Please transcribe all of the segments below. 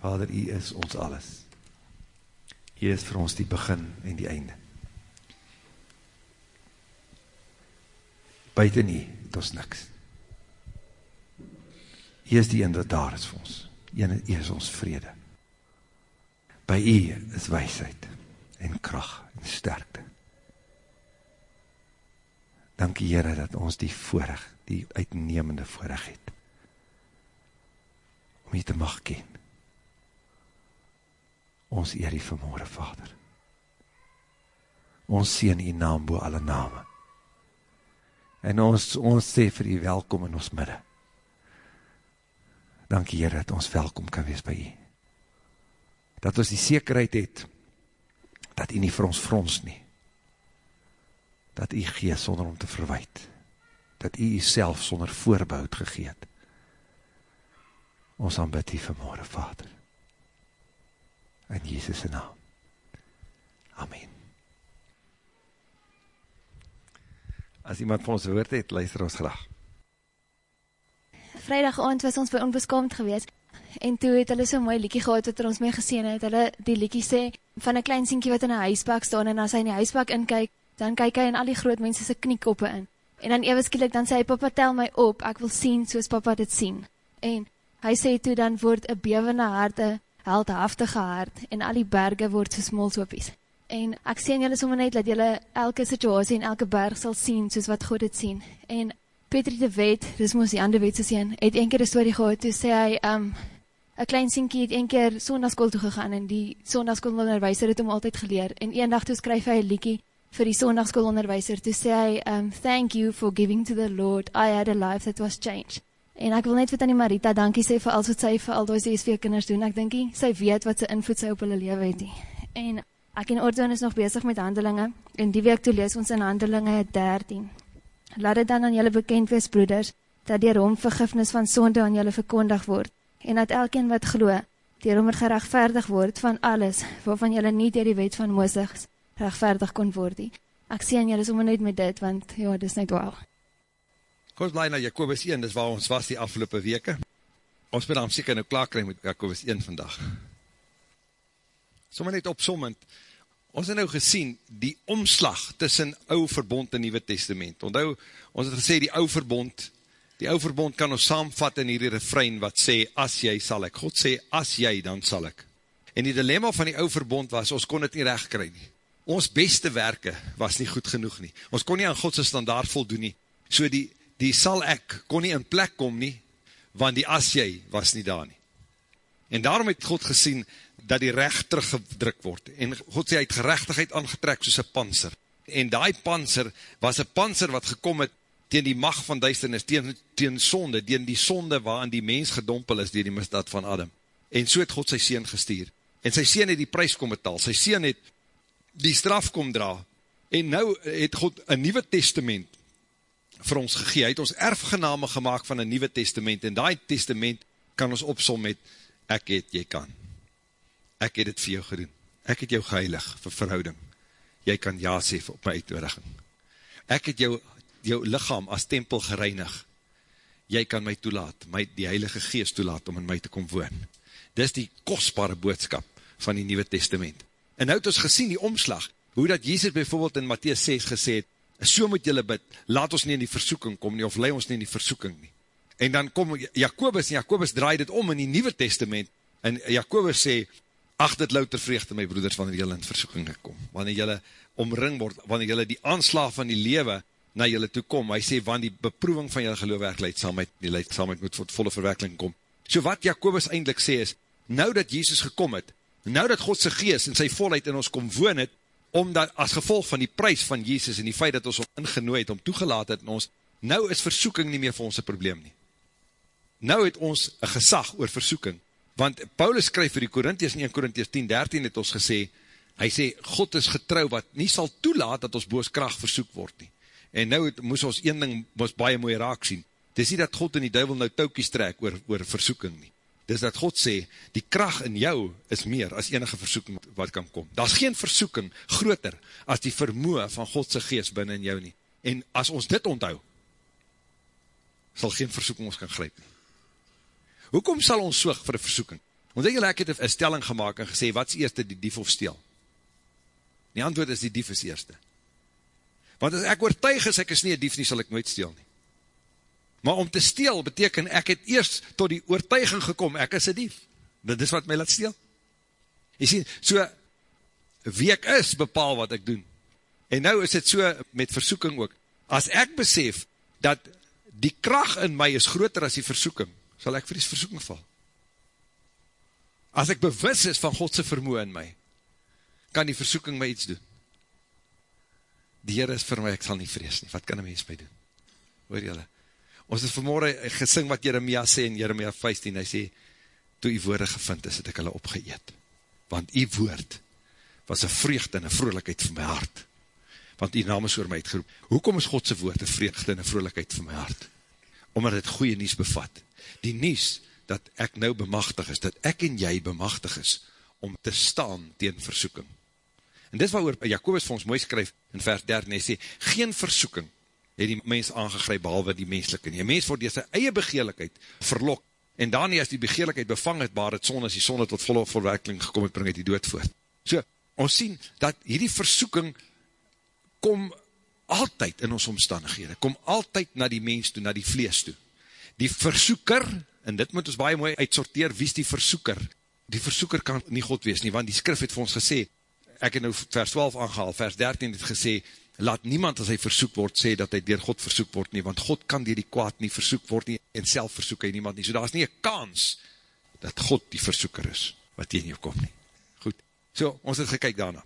Vader, U is ons alles. U is vir ons die begin en die einde. Buiten U het ons niks. U is die een wat daar is vir ons. U is ons vrede. By U is wijsheid en kracht en sterkte. Dankie Heere dat ons die voorrecht, die uitnemende voorrecht het, om jy te mag ken. Ons eer die vermoorde Vader. Ons sien die naam boe alle name. En ons, ons sê vir die welkom in ons midde. Dankie Heere dat ons welkom kan wees by jy. Dat ons die zekerheid het, dat jy nie vir ons frons nie, dat u gees sonder om te verwijt, dat u u self sonder voorbehoud gegeet. Ons aanbid u vanmorgen, Vader. In Jezus' naam. Amen. As iemand van ons woord het, luister ons graag. Vrijdag aand was ons by onbeskaamd gewees, en toe het hulle so mooi liekie gehad wat er ons mee geseen het, hulle die liekie sê, van een klein sienkie wat in een huisbak staan, en as hy in die huisbak inkyk, dan kyk hy in al die groot mense se kniekoppe in. En dan ewe skielik dan sê hy papa tel my op, ek wil sien soos papa dit sien. En hy sê toe dan word 'n bewende harte heldhaftige hart en al die berge word so smolsopies. En ek sien julle sommer net dat julle elke situasie en elke berg sal sien soos wat God dit sien. En Petri de Wet, dis mos die ander wet se seun, het eendag 'n storie gehad toe sê hy um 'n klein seentjie het eendag sonnaarskool toe gegaan en die sonnaarskoolonderwyser het hom altyd geleer en eendag toe skryf hy 'n liedjie vir die sondagskoolonderwyser toe sê hy um thank you for giving to the Lord I had a life that was changed. En ek wil net vir tannie Marita dankie sê vir alles wat sy vir al daai CSV kinders doen. Ek dink sy weet wat se invloed sy op hulle lewe het. En ek en Ordon is nog besig met Handelinge en die week toe lees ons in Handelinge 13. Laat dit dan aan julle bekend wees broeders dat deur hom vergifnis van sonde aan julle verkondig word en dat elkeen wat glo deur hom geregverdig word van alles waarvan julle nie deur die wet van Moses rechtvaardig kon word. Ek sien julle sommer net met dit, want ja, dit is net wel. Kom ons blij na Jacobus 1, dis waar ons was die afgelopen weke. Ons moet dan seker nou klaar krijg met Jacobus 1 vandag. Sommer net opsommend, ons het nou gesien die omslag tussen ou verbond en nieuwe testament. Onthou, ons het gesê die ou verbond, die ou verbond kan ons saamvat in hierdie refrein wat sê, as jy sal ek. God sê, as jy, dan sal ek. En die dilemma van die ou verbond was, ons kon het nie recht kry nie ons beste werke was nie goed genoeg nie. Ons kon nie aan Godse standaard voldoen nie. So die, die sal ek kon nie in plek kom nie, want die as jy was nie daar nie. En daarom het God gesien, dat die recht teruggedruk word. En God sê, hy het gerechtigheid aangetrek soos een panser. En die panser was een panser wat gekom het tegen die macht van duisternis, tegen, tegen sonde, tegen die sonde waarin die mens gedompel is, tegen die misdaad van Adam. En so het God sy sien gestuur. En sy sien het die prijs kom betaal. Sy sien het die straf kom dra, en nou het God een nieuwe testament vir ons gegee, hy het ons erfgename gemaakt van een nieuwe testament, en die testament kan ons opsom met, ek het, jy kan, ek het het vir jou gedoen, ek het jou geheilig vir verhouding, jy kan ja sê op my uitnodiging, ek het jou, jou lichaam as tempel gereinig, jy kan my toelaat, my die heilige geest toelaat om in my te kom woon, dis die kostbare boodskap van die nieuwe testament, En nou het ons gesien die omslag, hoe dat Jezus bijvoorbeeld in Matthäus 6 gesê het, so moet jylle bid, laat ons nie in die versoeking kom nie, of lei ons nie in die versoeking nie. En dan kom Jacobus, en Jacobus draai dit om in die Nieuwe Testament, en Jacobus sê, ach dit louter vreugde my broeders, wanneer jylle in versoeking kom, wanneer jylle omring word, wanneer jylle die aanslag van die lewe na jylle toe kom, hy sê, wanneer die beproeving van jylle geloofwerkelijkheid, saamheid, die leidsamheid moet voor volle verwerkeling kom. So wat Jacobus eindelijk sê is, nou dat Jezus gekom het, nou dat Godse geest in sy volheid in ons kom woon het, omdat as gevolg van die prijs van Jezus en die feit dat ons om ingenooi het, om toegelaat het in ons, nou is versoeking nie meer vir ons een probleem nie. Nou het ons een gesag oor versoeking, want Paulus skryf vir die Korinties, in 1 Korinties 10, 13 het ons gesê, hy sê, God is getrouw wat nie sal toelaat dat ons boos kracht versoek word nie. En nou het, moes ons een ding moes baie mooi raak sien, het is nie dat God en die duivel nou toukies trek oor, oor versoeking nie dis dat God sê, die kracht in jou is meer as enige versoeking wat kan kom. Daar is geen versoeking groter as die vermoe van Godse geest binnen in jou nie. En as ons dit onthou, sal geen versoeking ons kan grijp nie. Hoekom sal ons soog vir die versoeking? Want ek het een stelling gemaakt en gesê, wat is eerste die dief of steel? Die antwoord is die dief is eerste. Want as ek oortuig is, ek is nie een dief nie, sal ek nooit steel nie. Maar om te steel beteken, ek het eerst tot die oortuiging gekom, ek is een dief. Dit is wat my laat steel. Jy sien, so, wie ek is, bepaal wat ek doen. En nou is het so met versoeking ook. As ek besef, dat die kracht in my is groter as die versoeking, sal ek vir die versoeking val. As ek bewus is van Godse vermoe in my, kan die versoeking my iets doen. Die Heer is vir my, ek sal nie vrees nie. Wat kan een mens my doen? Hoor jylle? Ons het vanmorgen gesing wat Jeremia sê in Jeremia 15, hy sê, toe die woorde gevind is, het ek hulle opgeëet. Want die woord was een vreugde en een vrolijkheid van my hart. Want die naam is oor my uitgeroep. Hoekom is Godse woord een vreugde en een vrolijkheid van my hart? Omdat het goeie nies bevat. Die nies, dat ek nou bemachtig is, dat ek en jy bemachtig is, om te staan tegen versoeking. En dit wat Jacobus vir ons mooi skryf in vers 13, hy sê, geen versoeking het die mens aangegryp, behalwe die menselike nie. Een mens word die sy eie begeerlikheid verlok, en daarnie as die begeerlikheid bevang het, maar het son, as die sonde tot volle verwerking gekom het, bring het die dood voort. So, ons sien, dat hierdie versoeking kom altyd in ons omstandighede, kom altyd na die mens toe, na die vlees toe. Die versoeker, en dit moet ons baie mooi uitsorteer, wie is die versoeker? Die versoeker kan nie God wees nie, want die skrif het vir ons gesê, ek het nou vers 12 aangehaal, vers 13 het gesê, laat niemand as hy versoek word, sê dat hy dier God versoek word nie, want God kan dier die kwaad nie versoek word nie, en self versoek hy niemand nie, so daar is nie een kans, dat God die versoeker is, wat tegen jou kom nie. Goed, so, ons het gekyk daarna.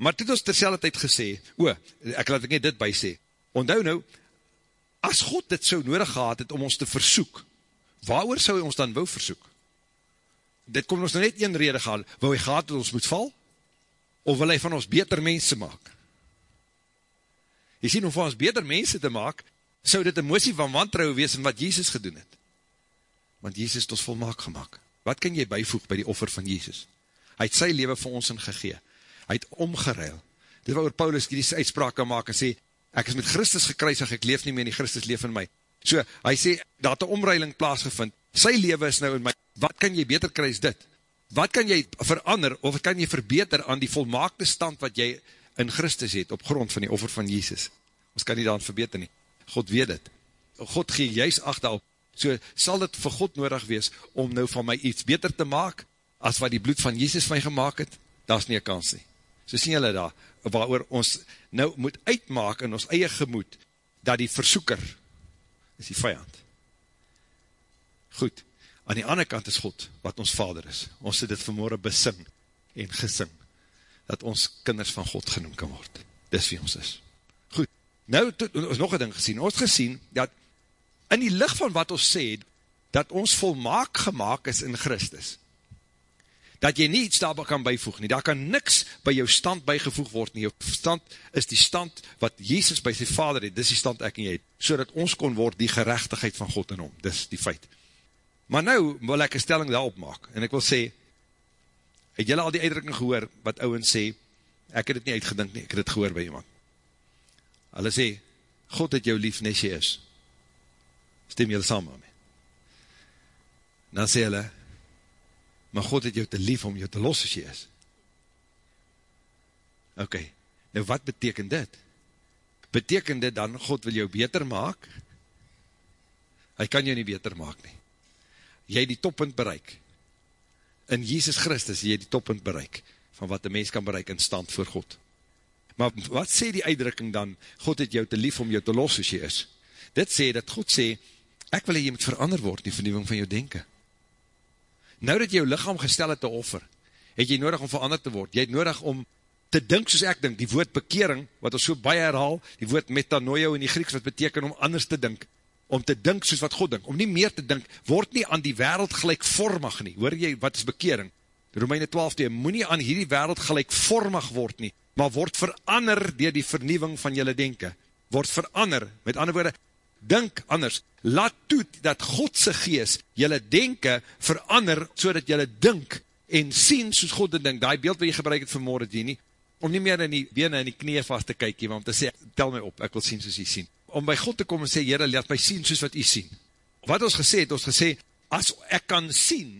Maar toe het ons terselfde tijd gesê, o, ek laat ek net dit by sê, onthou nou, as God dit so nodig gehad het om ons te versoek, waar sou hy ons dan wou versoek? Dit kom ons nou net een rede gaan, wou hy gehad dat ons moet val? Of wil hy van ons beter mense maak? Jy sien, om van ons beter mense te maak, sou dit een moesie van wantrouwe wees in wat Jezus gedoen het. Want Jezus het ons volmaak gemaakt. Wat kan jy bijvoeg by die offer van Jezus? Hy het sy leven vir ons in gegee. Hy het omgeruil. Dit waar Paulus die uitspraak kan maak en sê, ek is met Christus gekruisig, ek leef nie meer in die Christus leef in my. So, hy sê, dat die omruiling plaasgevind, sy leven is nou in my, wat kan jy beter kruis dit? Wat kan jy verander, of wat kan jy verbeter aan die volmaakte stand wat jy in Christus het, op grond van die offer van Jesus? Ons kan nie daan verbeter nie. God weet het. God gee juist achter op. So, sal dit vir God nodig wees, om nou van my iets beter te maak, as wat die bloed van Jesus my gemaakt het? Daar is nie een kans nie. So sien julle daar, waar ons nou moet uitmaak in ons eie gemoed, dat die versoeker is die vijand. Goed, aan die ander kant is God, wat ons vader is. Ons het dit vanmorgen besing en gesing, dat ons kinders van God genoem kan word. Dis wie ons is. Goed, nou het ons nog een ding gesien. Ons gesien, dat in die licht van wat ons sê, dat ons volmaak gemaakt is in Christus, dat jy nie iets daarby kan bijvoeg nie, daar kan niks by jou stand bijgevoeg word nie, jou stand is die stand wat Jezus by sy vader het, dis die stand ek en jy het, so dat ons kon word die gerechtigheid van God in hom, dis die feit. Maar nou wil ek een stelling daarop maak, en ek wil sê, het jylle al die uitdrukking gehoor, wat ouwens sê, ek het het nie uitgedink nie, ek het het gehoor by iemand. Hulle sê, God het jou lief nes jy is. Stem jylle samen mee. Dan sê hulle, maar God het jou te lief om jou te los as jy is. Ok, nou wat beteken dit? Beteken dit dan, God wil jou beter maak? Hy kan jou nie beter maak nie. Jy die toppunt bereik. In Jesus Christus jy die toppunt bereik, van wat die mens kan bereik in stand voor God. Maar wat sê die uitdrukking dan, God het jou te lief om jou te los as jy is? Dit sê, dat God sê, ek wil jy moet verander word, die vernieuwing van jou denken. Nou dat jou lichaam gestel het te offer, het jy nodig om verander te word. Jy het nodig om te dink soos ek dink, die woord bekering, wat ons so baie herhaal, die woord metanoio in die Grieks, wat beteken om anders te dink, om te dink soos wat God dink, om nie meer te dink, word nie aan die wereld gelijkvormig nie, hoor jy, wat is bekering? Romeine 12, jy moet nie aan hierdie wereld gelijkvormig word nie, maar word verander dier die vernieuwing van jylle denken, word verander, met ander woorde, dink anders, laat toe dat Godse gees jylle denken verander, so dat jylle dink en sien soos God dit dink, die beeld wat jy gebruik het vanmorgen die nie, om nie meer in die bene en die knie vast te kyk, maar om te sê, tel my op, ek wil sien soos jy sien, om by God te kom en sê, jyre, laat my sien soos wat jy sien, wat ons gesê het, ons gesê, as ek kan sien,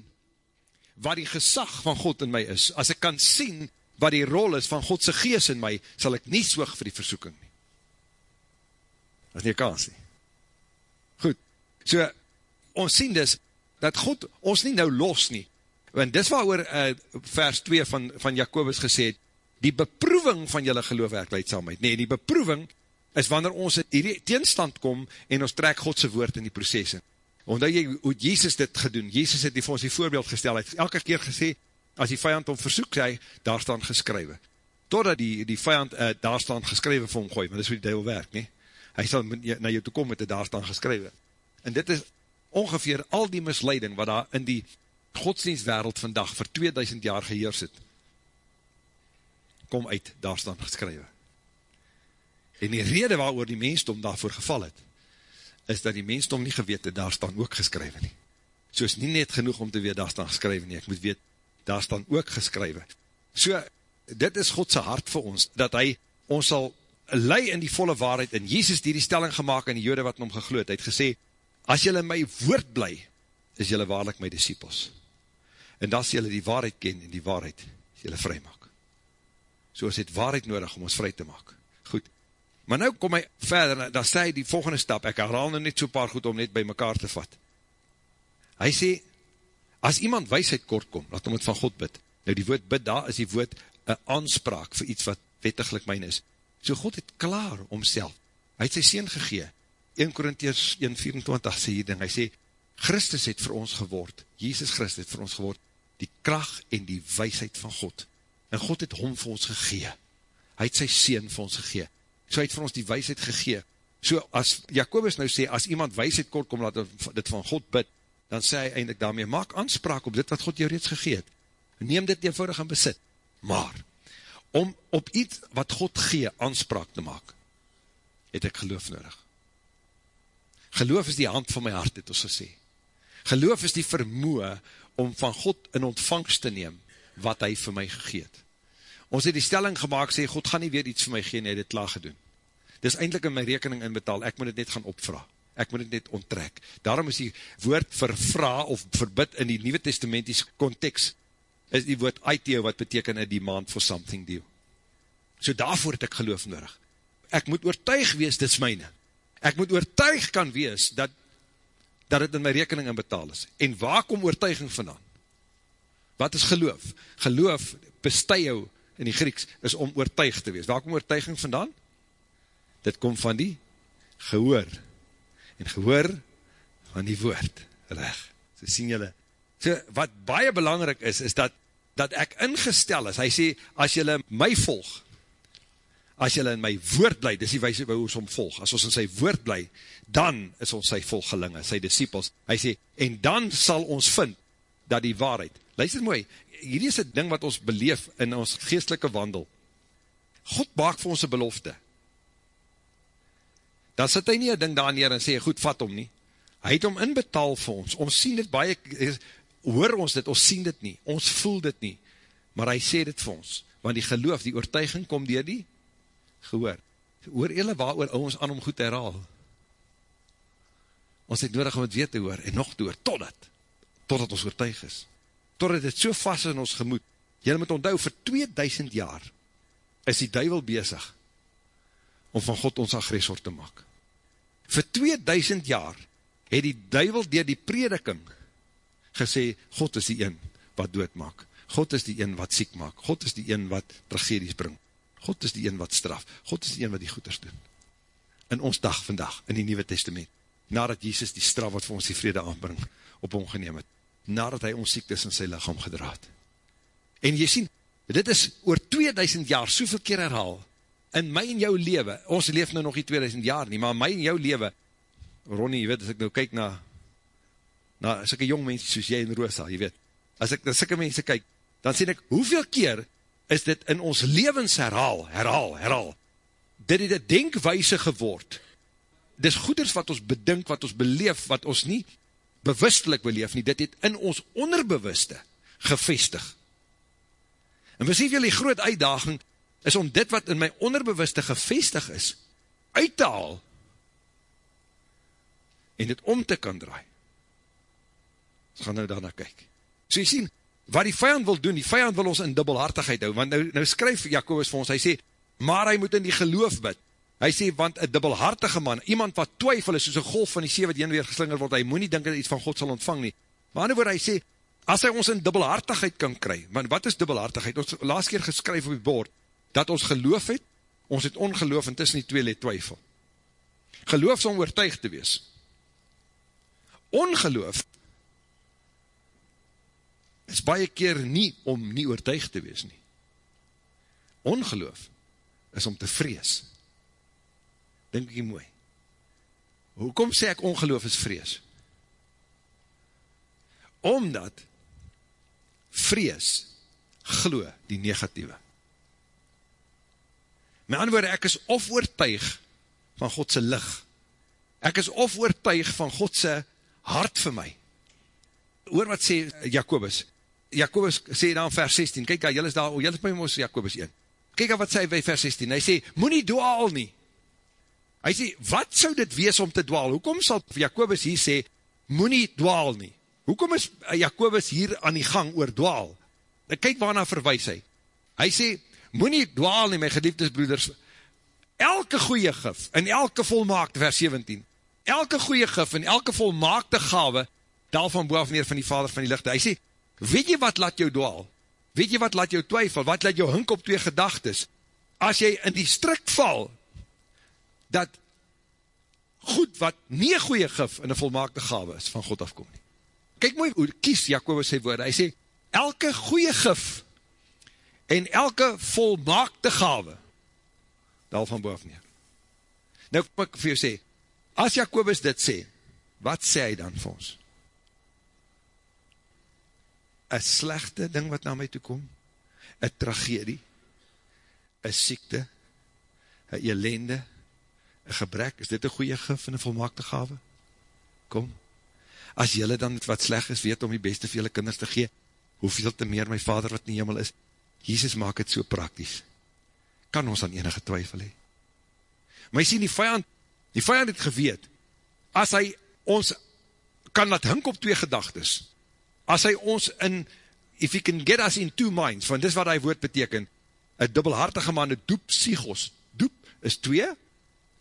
wat die gesag van God in my is, as ek kan sien wat die rol is van Godse gees in my, sal ek nie soog vir die versoeking nie. Dat is nie kans nie. Goed, so, ons sien dus, dat God ons nie nou los nie, want dis waar oor uh, vers 2 van, van Jacobus gesê het, die beproeving van julle geloof werk leidsamheid, nee, die beproeving is wanneer ons in die teenstand kom, en ons trek Godse woord in die proces in. Omdat jy, hoe Jezus dit gedoen, Jezus het die vir ons die voorbeeld gestel, hy het elke keer gesê, as die vijand om versoek sê, daar staan geskrywe. Totdat die, die vijand uh, daar staan geskrywe vir hom gooi, want dit is hoe die duivel werk, nie? Hy sal na jou toe kom met die daar staan geskrywe. En dit is ongeveer al die misleiding wat daar in die godsdienstwereld vandag vir 2000 jaar geheers het, kom uit, daar staan geskrywe. En die rede waarover die mensdom daarvoor geval het, is dat die mensdom nie geweet het, daar staan ook geskrywe nie. So is nie net genoeg om te weet, daar staan geskrywe nie, ek moet weet, daar staan ook geskrywe. So, dit is Godse hart vir ons, dat hy ons sal lei in die volle waarheid, en Jezus die die stelling gemaakt in die jode wat in hom gegloed, hy het gesê, as jylle my woord bly, is jylle waarlik my disciples. En as jylle die waarheid ken, en die waarheid, jylle vry maak. So is het waarheid nodig om ons vry te maak. Maar nou kom hy verder, dan sê hy die volgende stap, ek herhaal nou net so paar goed om net by mekaar te vat. Hy sê, as iemand weisheid kort kom, laat hom het van God bid. Nou die woord bid, daar is die woord een aanspraak vir iets wat wettiglik myn is. So God het klaar omself. Hy het sy sien gegee. 1 Korintiërs 1,24 sê hier ding, hy sê, Christus het vir ons geword, Jesus Christus het vir ons geword, die kracht en die weisheid van God. En God het hom vir ons gegee. Hy het sy sien vir ons gegee. So hy het vir ons die weisheid gegee. So as Jacobus nou sê, as iemand weisheid kort kom, laat dit van God bid, dan sê hy eindelijk daarmee, maak aanspraak op dit wat God jou reeds gegeet. Neem dit eenvoudig in besit. Maar, om op iets wat God gee, aanspraak te maak, het ek geloof nodig. Geloof is die hand van my hart, het ons gesê. Geloof is die vermoe om van God in ontvangst te neem wat hy vir my gegeet. Ons het die stelling gemaakt, sê, God gaan nie weer iets vir my gee, en hy het klaar gedoen. Dit is eindelijk in my rekening inbetaal, ek moet het net gaan opvra. Ek moet het net onttrek. Daarom is die woord vervra of verbid in die Nieuwe Testamentiese context, is die woord aiteo wat beteken in die maand for something deal. So daarvoor het ek geloof nodig. Ek moet oortuig wees, dit is myne ek moet oortuig kan wees, dat, dat het in my rekening in betaal is. En waar kom oortuiging vandaan? Wat is geloof? Geloof, bestui jou in die Grieks, is om oortuig te wees. Waar kom oortuiging vandaan? Dit kom van die gehoor. En gehoor van die woord. Reg. So sien julle. So wat baie belangrik is, is dat, dat ek ingestel is. Hy sê, as julle my volg, as jylle in my woord bly, dis die wijze waar ons omvolg, as ons in sy woord bly, dan is ons sy volgelinge, sy disciples. Hy sê, en dan sal ons vind, dat die waarheid, luister mooi, hierdie is het ding wat ons beleef in ons geestelike wandel. God maak vir ons een belofte. Dan sit hy nie een ding daar neer en sê, goed, vat om nie. Hy het om inbetaal vir ons. Ons sien dit baie, hoor ons dit, ons sien dit nie, ons voel dit nie, maar hy sê dit vir ons, want die geloof, die oortuiging kom dier die gehoor. Hoor jylle waar oor ons aan om goed herhaal? Ons het nodig om het weer te hoor en nog te hoor, totdat, totdat ons oortuig is. Totdat het so vast in ons gemoed. Jylle moet onthou, vir 2000 jaar is die duivel bezig om van God ons agressor te maak. Vir 2000 jaar het die duivel dier die prediking gesê, God is die een wat doodmaak. God is die een wat siek maak. God is die een wat tragedies bring. God is die een wat straf, God is die een wat die goeders doen. In ons dag vandag, in die Nieuwe Testament, nadat Jesus die straf wat vir ons die vrede aanbring, op hom geneem het, nadat hy ons siektes in sy lichaam gedraad. En jy sien, dit is oor 2000 jaar soveel keer herhaal, in my en jou lewe, ons leef nou nog nie 2000 jaar nie, maar my en jou lewe, Ronnie, jy weet, as ek nou kyk na, na sikke jong mense soos jy en Rosa, jy weet, as ek na sikke mense kyk, dan sê ek, hoeveel keer is dit in ons levens herhaal, herhaal, herhaal. Dit het een denkwijse geword. Dit is goeders wat ons bedink, wat ons beleef, wat ons nie bewustelik beleef nie. Dit het in ons onderbewuste gevestig. En besef jy die groot uitdaging is om dit wat in my onderbewuste gevestig is, uit te haal en dit om te kan draai. Ons gaan nou daarna kyk. So jy sien, wat die vijand wil doen, die vijand wil ons in dubbelhartigheid hou, want nou, nou skryf Jacobus vir ons, hy sê, maar hy moet in die geloof bid, hy sê, want een dubbelhartige man, iemand wat twyfel is, soos een golf van die see wat heen weer geslinger word, hy moet nie dink dat iets van God sal ontvang nie, maar ander woord, hy sê, as hy ons in dubbelhartigheid kan kry, want wat is dubbelhartigheid, ons laatst keer geskryf op die bord, dat ons geloof het, ons het ongeloof, en tussen die twee let twyfel, geloof is om oortuig te wees, ongeloof is baie keer nie om nie oortuig te wees nie. Ongeloof is om te vrees. Denk ek mooi. Hoekom sê ek ongeloof is vrees? Omdat vrees glo die negatieve. My antwoorde, ek is of oortuig van Godse lig. Ek is of oortuig van Godse hart vir my. Hoor wat sê Jacobus, Jacobus sê dan vers 16, kyk, jy is daar, jy is by ons Jacobus 1. Kyk wat sê by vers 16, hy sê, moet nie dwaal nie. Hy sê, wat sou dit wees om te dwaal? Hoekom sal Jacobus hier sê, moet nie dwaal nie? Hoekom is Jacobus hier aan die gang oor dwaal? Kyk waarna verwijs hy. Hy sê, moet nie dwaal nie, my geliefdes broeders. Elke goeie gif, in elke volmaakte, vers 17, elke goeie gif, in elke volmaakte gave, dal van boaf neer van die vader van die lichte. Hy sê, Weet jy wat laat jou dwaal? Weet jy wat laat jou twyfel? Wat laat jou hink op twee gedagtes? As jy in die strik val, dat goed wat nie goeie gif in een volmaakte gave is, van God afkom nie. Kijk mooi hoe kies Jacobus sy woorde. Hy sê, elke goeie gif en elke volmaakte gave, dal van boven neer. Nou kom ek vir jou sê, as Jacobus dit sê, wat sê hy dan vir ons? een slechte ding wat na my toe kom, een tragedie, een siekte, een elende, een gebrek, is dit een goeie gif en een volmaakte gave? Kom, as jylle dan wat sleg is, weet om die beste vir jylle kinders te gee, hoeveel te meer my vader wat in die hemel is, Jesus maak het so prakties, kan ons aan enige twyfel hee. Maar jy sien die vijand, die vijand het geweet, as hy ons kan laat hink op twee gedagtes, as hy ons in, if he can get us in two minds, want dis wat hy woord beteken, een dubbelhartige man, een doep sigos, doep is twee,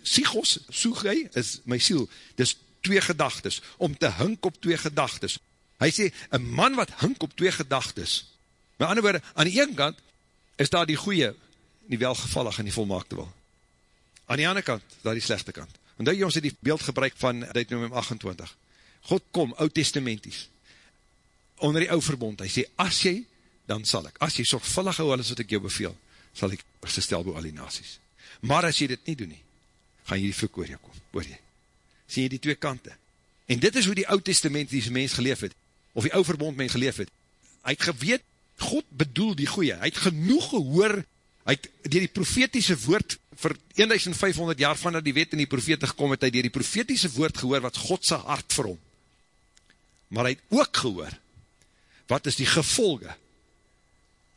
sigos, soeg hy, is my siel, dis twee gedagtes, om te hink op twee gedagtes, hy sê, een man wat hink op twee gedagtes, met ander woorde, aan die ene kant, is daar die goeie, die welgevallig en die volmaakte wil, aan die andere kant, daar die slechte kant, want daar ons het die beeld gebruik van, noem 28, God kom, oud testamenties, onder die ou verbond, hy sê, as jy, dan sal ek, as jy sorgvullig hou alles wat ek jou beveel, sal ek verstel boe al die nasies. Maar as jy dit nie doen nie, gaan jy die vloek oor jou kom, oor jy. Sien jy die twee kante? En dit is hoe die oud testament die mens geleef het, of die ou verbond mens geleef het. Hy het geweet, God bedoel die goeie, hy het genoeg gehoor, hy het dier die profetiese woord, vir 1500 jaar van dat die wet in die profete gekom het, hy dier die profetiese woord gehoor, wat Godse hart vir hom. Maar hy het ook gehoor, wat is die gevolge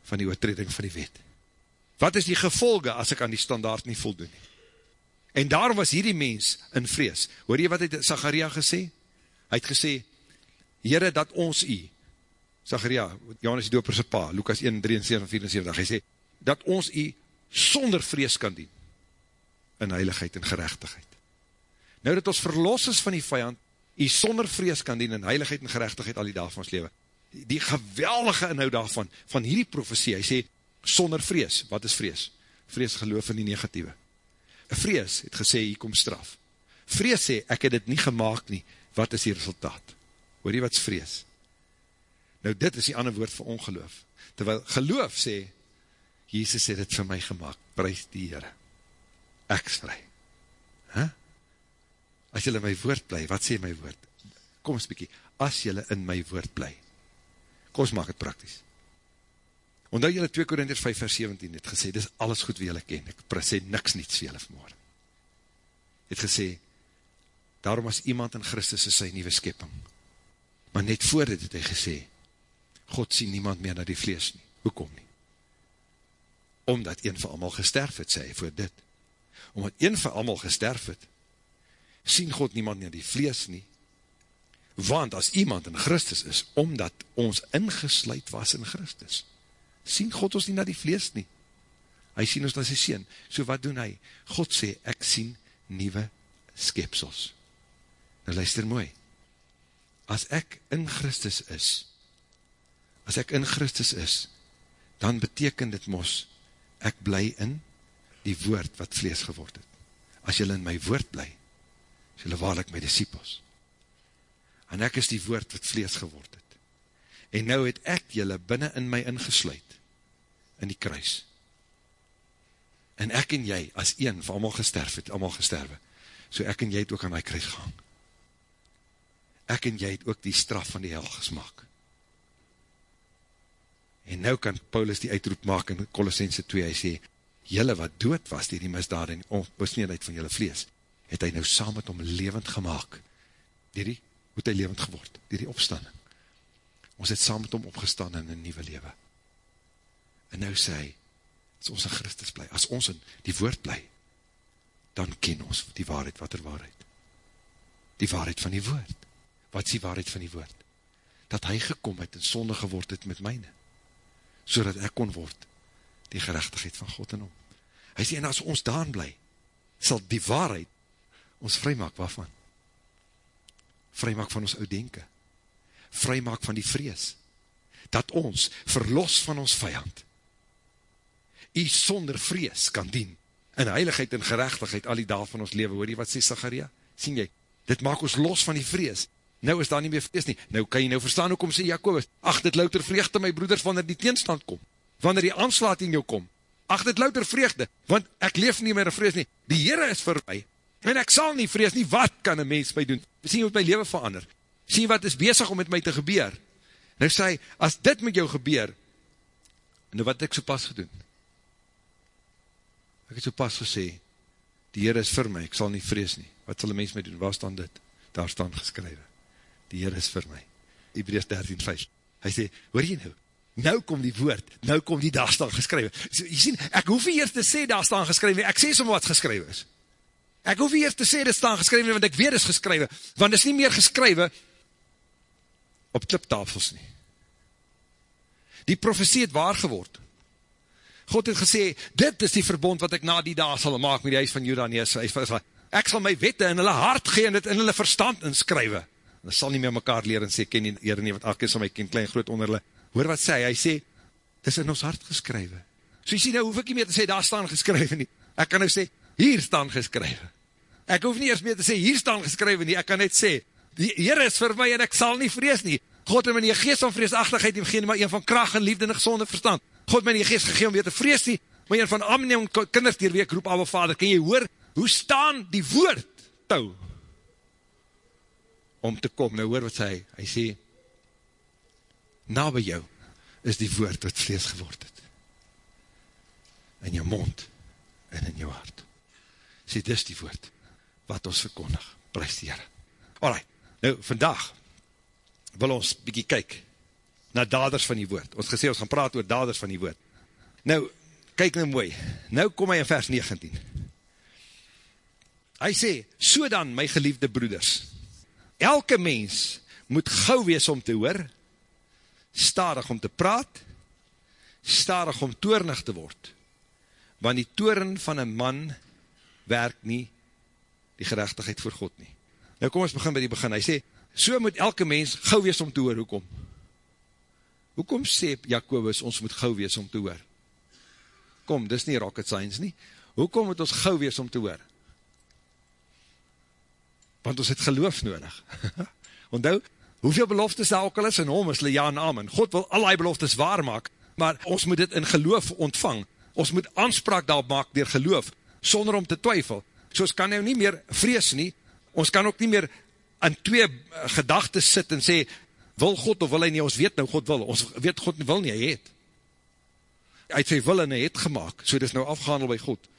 van die oortreding van die wet? Wat is die gevolge as ek aan die standaard nie voldoen nie? En daarom was hierdie mens in vrees. Hoor jy wat het Zacharia gesê? Hy het gesê, Heere, dat ons u, Zacharia, Johannes die doper sy pa, Lukas 1, 73, 74, hy sê, dat ons u sonder vrees kan dien, in heiligheid en gerechtigheid. Nou dat ons verlos is van die vijand, u sonder vrees kan dien, in heiligheid en gerechtigheid al die dag van ons leven, die geweldige inhoud daarvan, van hierdie profesie, hy sê, sonder vrees, wat is vrees? Vrees geloof in die negatieve. Vrees het gesê, hier kom straf. Vrees sê, ek het dit nie gemaakt nie, wat is die resultaat? Hoor jy wat is vrees? Nou dit is die ander woord vir ongeloof. Terwyl geloof sê, Jezus het dit vir my gemaakt, prijs die Heere. Ek is vry. Huh? As jylle my woord bly, wat sê my woord? Kom eens bykie, as jylle in my woord bly, Kom ons maak het praktisch. Omdat jylle 2 Korinthus 5 vers 17 het gesê, dis alles goed wie jylle ken, ek sê niks niets vir jylle vanmorgen. Het gesê, daarom as iemand in Christus is sy nieuwe skepping. Maar net voor dit het hy gesê, God sien niemand meer na die vlees nie. Hoekom nie? Omdat een van allemaal gesterf het, sê hy voor dit. Omdat een van allemaal gesterf het, sien God niemand meer die vlees nie, Want as iemand in Christus is, omdat ons ingesluid was in Christus, sien God ons nie na die vlees nie. Hy sien ons na sy sien. So wat doen hy? God sê, ek sien nieuwe skepsels. Nou luister mooi. As ek in Christus is, as ek in Christus is, dan beteken dit mos, ek bly in die woord wat vlees geword het. As jylle in my woord bly, is jylle waarlik my disciples. En ek is die woord wat vlees geword het. En nou het ek jylle binnen in my ingesluid, in die kruis. En ek en jy, as een, van allemaal gesterf het, allemaal gesterwe, so ek en jy het ook aan my kruis gehang. Ek en jy het ook die straf van die hel gesmaak. En nou kan Paulus die uitroep maak in Colossense 2, hy sê, jylle wat dood was dier die misdaad en onbesneedheid van jylle vlees, het hy nou saam met hom levend gemaakt, dier die, hoe het hy levend geword, dier die opstanding. Ons het saam met hom opgestaan in een nieuwe lewe. En nou sê hy, as ons in Christus bly, as ons in die woord bly, dan ken ons die waarheid wat er waarheid. Die waarheid van die woord. Wat is die waarheid van die woord? Dat hy gekom het en sonde geword het met myne so dat ek kon word die gerechtigheid van God in hom. Hy sê, en as ons daan bly, sal die waarheid ons vrymaak waarvan? Vrymaak van ons oudenke. Vrymaak van die vrees. Dat ons, verlos van ons vijand, jy sonder vrees kan dien, in heiligheid en gerechtigheid al die daal van ons leven, hoor jy wat sê Sagaria? Sien jy, dit maak ons los van die vrees, nou is daar nie meer vrees nie, nou kan jy nou verstaan hoe kom sê Jacobus, ach dit louter vreugde my broeders, wanneer die teenstand kom, wanneer die aanslaat in jou kom, ach dit louter vreugde, want ek leef nie meer in vrees nie, die Heere is vir my, en ek sal nie vrees nie, wat kan een mens my doen, sien wat my leven verander, sien wat is bezig om met my te gebeur, nou sê, as dit met jou gebeur, nou wat ek so pas gedoen, ek het so pas gesê, die Heere is vir my, ek sal nie vrees nie, wat sal een mens my doen, waar staan dit, daar staan geskrywe, die Heer is vir my. Hebreus 13, 5. Hy sê, hoor jy nou, nou kom die woord, nou kom die daar staan geskrywe. So, jy sien, ek hoef nie eers te sê daar staan geskrywe, ek sê som wat geskrywe is. Ek hoef nie eers te sê dit staan geskrywe, want ek weet is geskrywe, want is nie meer geskrywe op kliptafels nie. Die profesie het waar geword. God het gesê, dit is die verbond wat ek na die dag sal maak met die huis van Juda en Jezus. Ek sal my wette in hulle hart gee en dit in hulle verstand inskrywe. Hulle sal nie meer mekaar leer en sê, ken nie Heere nie, wat elke sal my ken, klein groot onder hulle, hoor wat sê, hy? Sê, dis in ons hart geskrywe, so jy sê, nou hoef ek nie meer te sê, daar staan geskrywe nie, ek kan nou sê, hier staan geskrywe, ek hoef nie eers meer te sê, hier staan geskrywe nie, ek kan net sê, die Heere is vir my en ek sal nie vrees nie, God het my nie geest van vreesachtigheid, nie geen maar een van kracht en liefde en gezonde verstand, God my nie geest gegeen om weer te vrees nie, maar een van amneem kinders dierweek roep, ouwe vader, kan jy hoor, hoe staan die woord, touw, om te kom. Nou hoor wat sê hy, hy sê, na by jou is die woord wat vlees geword het. In jou mond en in jou hart. Sê, dis die woord wat ons verkondig. Prijs die Heere. Alright, nou vandag wil ons bykie kyk na daders van die woord. Ons gesê, ons gaan praat oor daders van die woord. Nou, kyk nou mooi. Nou kom hy in vers 19. Hy sê, so dan, my geliefde broeders, elke mens moet gauw wees om te hoor, starig om te praat, starig om toornig te word, want die toren van een man werk nie die gerechtigheid voor God nie. Nou kom ons begin by die begin, hy sê, so moet elke mens gauw wees om te hoor, hoekom? Hoekom sê Jacobus, ons moet gauw wees om te hoor? Kom, dis nie rocket science nie, hoekom moet ons gauw wees om te hoor? want ons het geloof nodig. Onthou, hoeveel beloftes daar ook al is in hom, is ja en amen. God wil al die beloftes waar maak, maar ons moet dit in geloof ontvang. Ons moet aanspraak daarop maak door geloof, sonder om te twyfel. So ons kan nou nie meer vrees nie, ons kan ook nie meer in twee eh, gedagtes sit en sê, wil God of wil hy nie, ons weet nou God wil, ons weet God wil nie, hy het. Hy het sy wil en hy het gemaakt, so dit is nou afgehandel by God.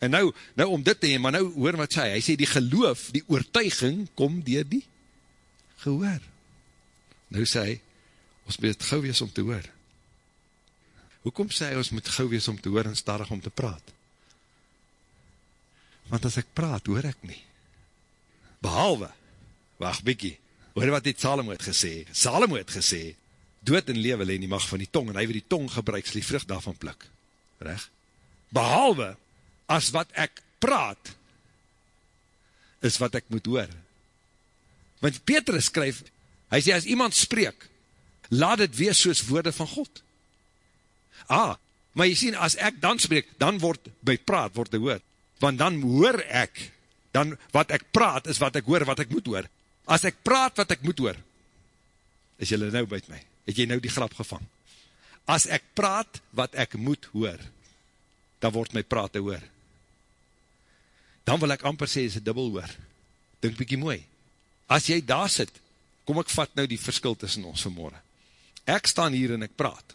En nou, nou om dit te heen, maar nou hoor wat sê, hy sê die geloof, die oortuiging, kom dier die gehoor. Nou sê hy, ons moet gauw wees om te hoor. Hoekom sê hy, ons moet gauw wees om te hoor en starig om te praat? Want as ek praat, hoor ek nie. Behalwe, wacht bykie, Hoor wat het Salomo het gesê? Salomo het gesê, dood en lewe lê in die mag van die tong, en hy wil die tong gebruik, sal die vrucht daarvan pluk. Reg? Behalwe, as wat ek praat, is wat ek moet hoor. Want Petrus skryf, hy sê, as iemand spreek, laat het wees soos woorde van God. Ah, maar jy sien, as ek dan spreek, dan word, by praat word die woord, want dan hoor ek, dan wat ek praat, is wat ek hoor, wat ek moet hoor. As ek praat wat ek moet hoor, is jylle nou buit my, het jy nou die grap gevang. As ek praat wat ek moet hoor, dan word my praat te hoor. Dan wil ek amper sê, is een dubbel hoor. Dink bykie mooi. As jy daar sit, kom ek vat nou die verskil tussen ons vanmorgen. Ek staan hier en ek praat.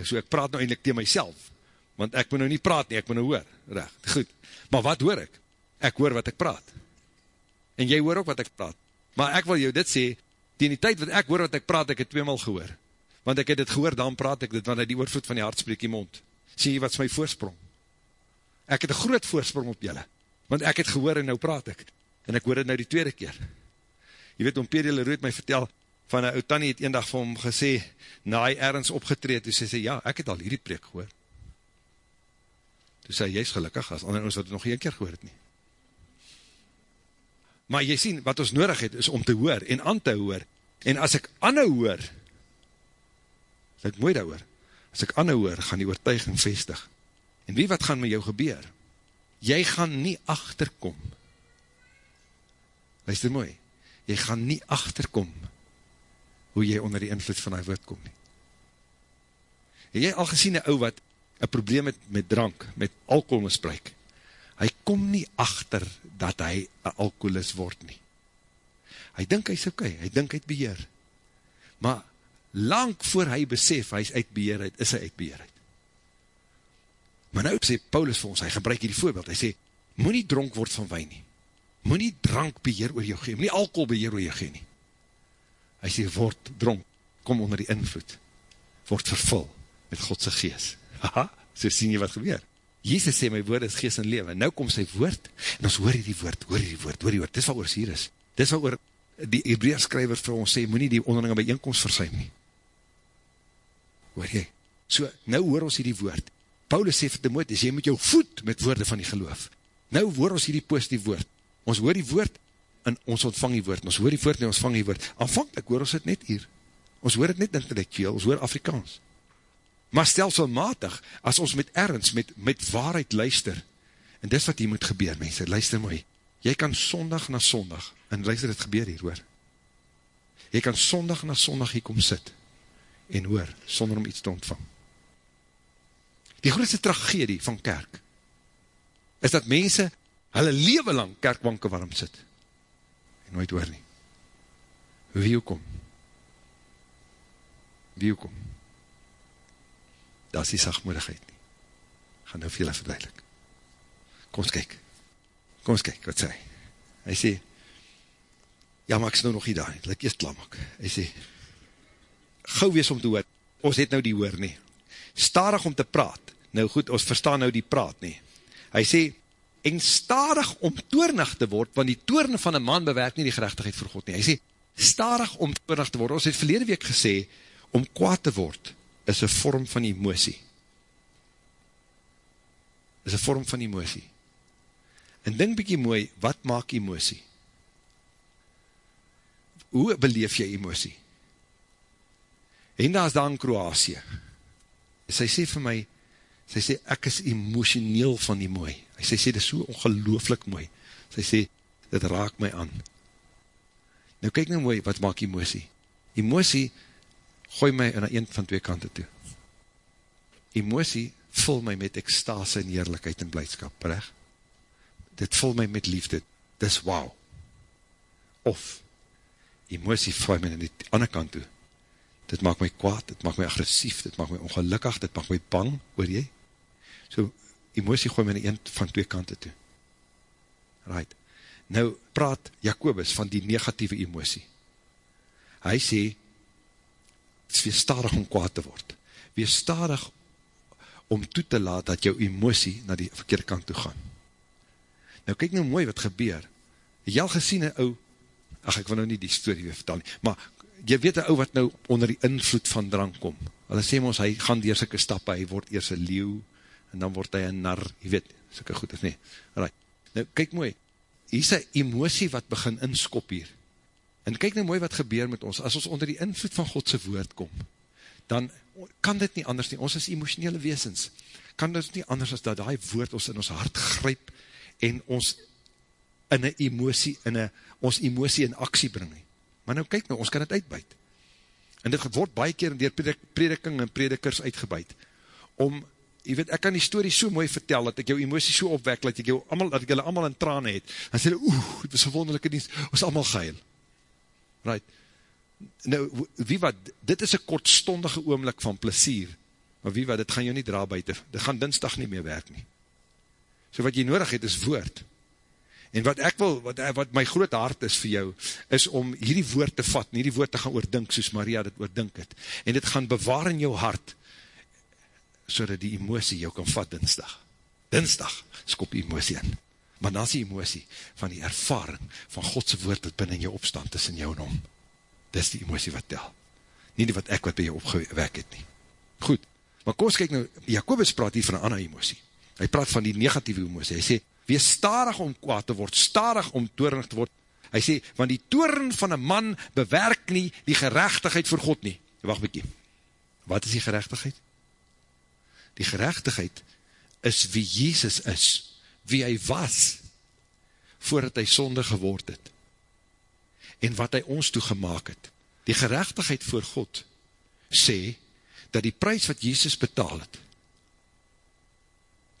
En so ek praat nou eindelijk tegen myself, want ek moet nou nie praat nie, ek moet nou hoor. Recht, goed. Maar wat hoor ek? Ek hoor wat ek praat. En jy hoor ook wat ek praat. Maar ek wil jou dit sê, die die tyd wat ek hoor wat ek praat, ek het tweemaal gehoor. Want ek het dit gehoor, dan praat ek dit, want die oorvoet van die hart spreek die mond. Sê jy wat is my voorsprong? Ek het een groot voorsprong op julle, want ek het gehoor en nou praat ek. En ek hoor dit nou die tweede keer. Jy weet, om Pedro Leroy het my vertel, van een Outani het een dag vir hom gesê, na hy ergens opgetreed, toe sê sy, ja, ek het al hierdie preek gehoor. Toe sê hy, jy is gelukkig, as ander ons wat het nog een keer gehoor het nie. Maar jy sien, wat ons nodig het, is om te hoor, en aan te hoor, en as ek anhou hoor, ek mooi daar hoor, as ek anhou hoor, gaan die oortuiging vestig. En wie wat gaan met jou gebeur? Jy gaan nie achterkom. Luister mooi, jy gaan nie achterkom, hoe jy onder die invloed van die woord kom nie. Het jy al gesien een ou wat een probleem het met drank, met alcohol misbruik, hy kom nie achter dat hy een alcoholist word nie. Hy dink hy is okay, hy dink hy het beheer. Maar lang voor hy besef hy is uit beheerheid, is hy uit beheerheid. Maar nou sê Paulus vir ons, hy gebruik hier die voorbeeld, hy sê, moet nie dronk word van wijn nie, moet nie drank beheer oor jou gee, moet nie alcohol beheer oor jou gee nie. Hy sê, word dronk, kom onder die invloed, word vervul met Godse gees. Haha, so sien jy wat gebeur. Jezus sê, my woord is gees en lewe. Nou kom sy woord, en ons hoor die woord, hoor die woord, hoor die woord. Dis wat oor hier is. Dis wat oor die Hebreerskrijver vir ons sê, moet die onderlinge bijeenkomst versuim nie. Hoor jy? So, nou hoor ons hier die woord. Paulus sê vir Timotheus, jy moet jou voet met woorde van die geloof. Nou hoor ons hier die positief woord. Ons hoor die woord, en ons ontvang die woord. Ons hoor die woord, en ons vang die woord. Aanvankelijk hoor ons het net hier. Ons hoor het net intellectueel, ons hoor Afrikaans maar stelselmatig, as ons met ergens, met, met waarheid luister, en dis wat hier moet gebeur, mense, luister mooi, jy kan sondag na sondag, en luister, dit gebeur hier, hoor, jy kan sondag na sondag hier kom sit, en hoor, sonder om iets te ontvang. Die grootste tragedie van kerk, is dat mense, hulle leven lang kerkbanke warm sit, en nooit hoor nie. Wie hoe kom? Wie hoe kom? Daar is die sagmoedigheid nie. Gaan nou veel verduidelik. Kom ons kyk. Kom ons kyk, wat sê hy? Hy sê, ja, maar ek is nou nog nie daar, laat eerst klaar maak. Hy sê, gauw wees om te hoor, ons het nou die hoor nie. Starig om te praat, nou goed, ons verstaan nou die praat nie. Hy sê, en starig om toornig te word, want die toorn van een man bewerk nie die gerechtigheid vir God nie. Hy sê, starig om toornig te word, ons het verlede week gesê, om kwaad te word, is een vorm van emosie. Is een vorm van emosie. En denk bykie mooi, wat maak emosie? Hoe beleef jy emosie? En daar is daar in Kroasie. Sy sê vir my, sy sê, ek is emotioneel van die mooi. Sy sê, dit is so ongelooflik mooi. Sy sê, dit raak my aan. Nou kyk nou mooi, wat maak emosie? Emosie gooi my in een van twee kante toe. Emosie vul my met ekstase en heerlijkheid en blijdskap, reg? Dit vul my met liefde, dis wauw. Of, emosie vul my in die ander kant toe. Dit maak my kwaad, dit maak my agressief, dit maak my ongelukkig, dit maak my bang, hoor jy? So, emosie gooi my in een van twee kante toe. Right. Nou praat Jacobus van die negatieve emosie. Hy sê, wees stadig om kwaad te word. Wees stadig om toe te laat dat jou emosie na die verkeerde kant toe gaan. Nou kyk nou mooi wat gebeur. Jy al gesien een ou, ach, ek wil nou nie die story weer vertel nie, maar jy weet een ou wat nou onder die invloed van drank kom, hulle sê ons, hy gaan dier syke stappe, hy word eers een leeuw, en dan word hy een nar, jy weet, syke goed is nie, right. nou kyk mooi, hier is een emosie wat begin inskop hier, en kyk nou mooi wat gebeur met ons, as ons onder die invloed van Godse woord kom, dan kan dit nie anders nie, ons is emotionele weesens, kan dit nie anders as dat die woord ons in ons hart gryp, en ons in een emosie, in een, ons emosie in aksie bring nie. Maar nou kyk nou, ons kan het uitbuit. En dit word baie keer in die prediking en predikers uitgebuit, om, jy weet, ek kan die story so mooi vertel, dat ek jou emosie so opwek, dat ek jou allemaal, dat ek julle allemaal in trane het, en sê, oeh, het was een wonderlijke dienst, ons allemaal geil. Right. Nou, wie wat, dit is een kortstondige oomlik van plesier, maar wie wat, dit gaan jou nie dra buiten, dit gaan dinsdag nie meer werk nie. So wat jy nodig het, is woord. En wat ek wil, wat, wat my groot hart is vir jou, is om hierdie woord te vat, en hierdie woord te gaan oordink, soos Maria dit oordink het. En dit gaan bewaar in jou hart, so die emosie jou kan vat dinsdag. Dinsdag, skop die emosie in. Maar dan is die emosie van die ervaring van Godse woord wat binnen jou opstand in jou en om. Dit is die emosie wat tel. Nie die wat ek wat by jou opgewek het nie. Goed, maar kom ons kyk nou, Jacobus praat hier van een ander emosie. Hy praat van die negatieve emosie. Hy sê, wees starig om kwaad te word, starig om toornig te word. Hy sê, want die toorn van een man bewerk nie die gerechtigheid vir God nie. Wacht bykie, wat is die gerechtigheid? Die gerechtigheid is wie Jezus is, wie hy was, voordat hy sonde geword het, en wat hy ons toegemaak het. Die gerechtigheid voor God sê, dat die prijs wat Jezus betaal het,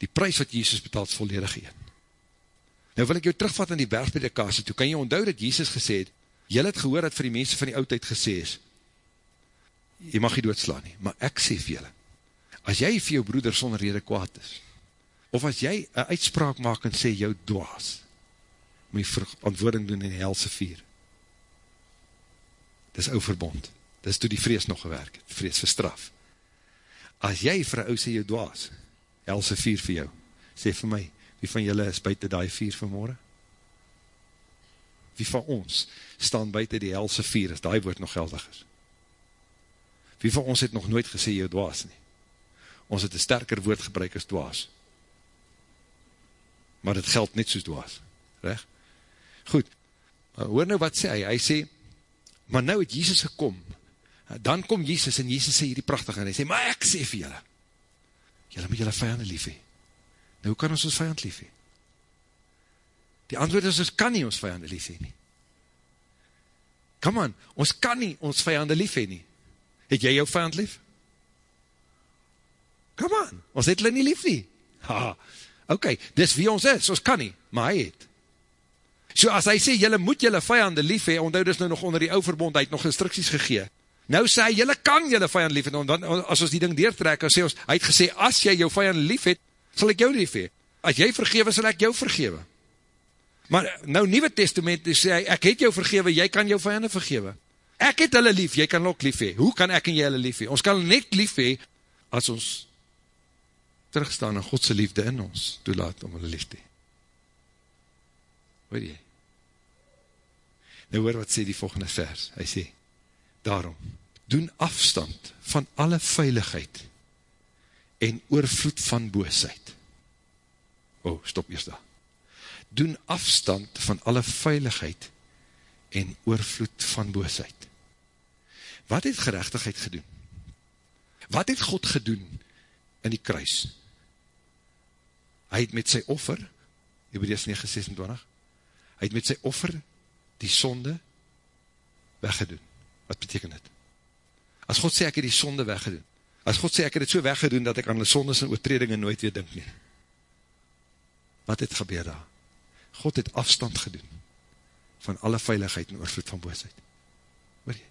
die prijs wat Jezus betaalt volledig een. Nou wil ek jou terugvat in die bergpredikasie toe, kan jy onthou dat Jezus gesê het, jy het gehoor dat vir die mense van die oudheid gesê is, jy mag jy doodslaan nie, maar ek sê vir julle, as jy vir jou broeder sonder rede kwaad is, of as jy een uitspraak maak en sê jou dwaas, moet jy verantwoording doen in die helse vier. Dis ou verbond, dis toe die vrees nog gewerk, vrees vir straf. As jy vir ou sê jou dwaas, helse vier vir jou. Sê vir my, wie van julle is buiten die vier vanmorgen? Wie van ons staan buiten die helse vier, as die woord nog geldig is? Wie van ons het nog nooit gesê jou dwaas nie? Ons het een sterker woord gebruik as dwaas. Maar dit geld net soos dwaas. Recht? Goed. Maar hoor nou wat sê hy. Hy sê, maar nou het Jesus gekom. Dan kom Jesus en Jesus sê hierdie prachtig en hy sê, maar ek sê vir julle, jylle moet jylle vijanden lief hee. Nou, hoe kan ons ons vijand lief hee? Die antwoord is, ons kan nie ons vijanden lief hee nie. Come on, ons kan nie ons vijanden lief hee nie. Het jy jou vijand lief? Come on, ons het hulle nie lief nie. Ha, ok, dis wie ons is, ons kan nie, maar hy het. So as hy sê, jylle moet jylle vijanden lief hee, onthou dis nou nog onder die ou verbond, hy het nog instructies gegee, Nou sê hy, jylle kan jylle vijand lief het, want as ons die ding deertrek, sê ons, hy het gesê, as jy jou vijand lief het, sal ek jou lief het. As jy vergewe, sal ek jou vergewe. Maar nou Nieuwe Testament sê hy, ek het jou vergewe, jy kan jou vijande vergewe. Ek het hulle lief, jy kan ook lief hee. Hoe kan ek en jy hulle lief hee? Ons kan net lief hee, as ons terugstaan in Godse liefde in ons toelaat om hulle lief te hee. Hoor jy? Nou hoor wat sê die volgende vers. Hy sê, daarom, doen afstand van alle veiligheid en oorvloed van boosheid. Oh, stop eerst daar. Doen afstand van alle veiligheid en oorvloed van boosheid. Wat het gerechtigheid gedoen? Wat het God gedoen in die kruis? Hy het met sy offer, Hebreus 9:26, hy het met sy offer die sonde weggedoen. Wat beteken dit? As God sê ek het die sonde weggedoen, as God sê ek het het so weggedoen, dat ek aan die sondes en oortredingen nooit weer dink nie, wat het gebeur daar? God het afstand gedoen, van alle veiligheid en oorvloed van boosheid. Hoor jy?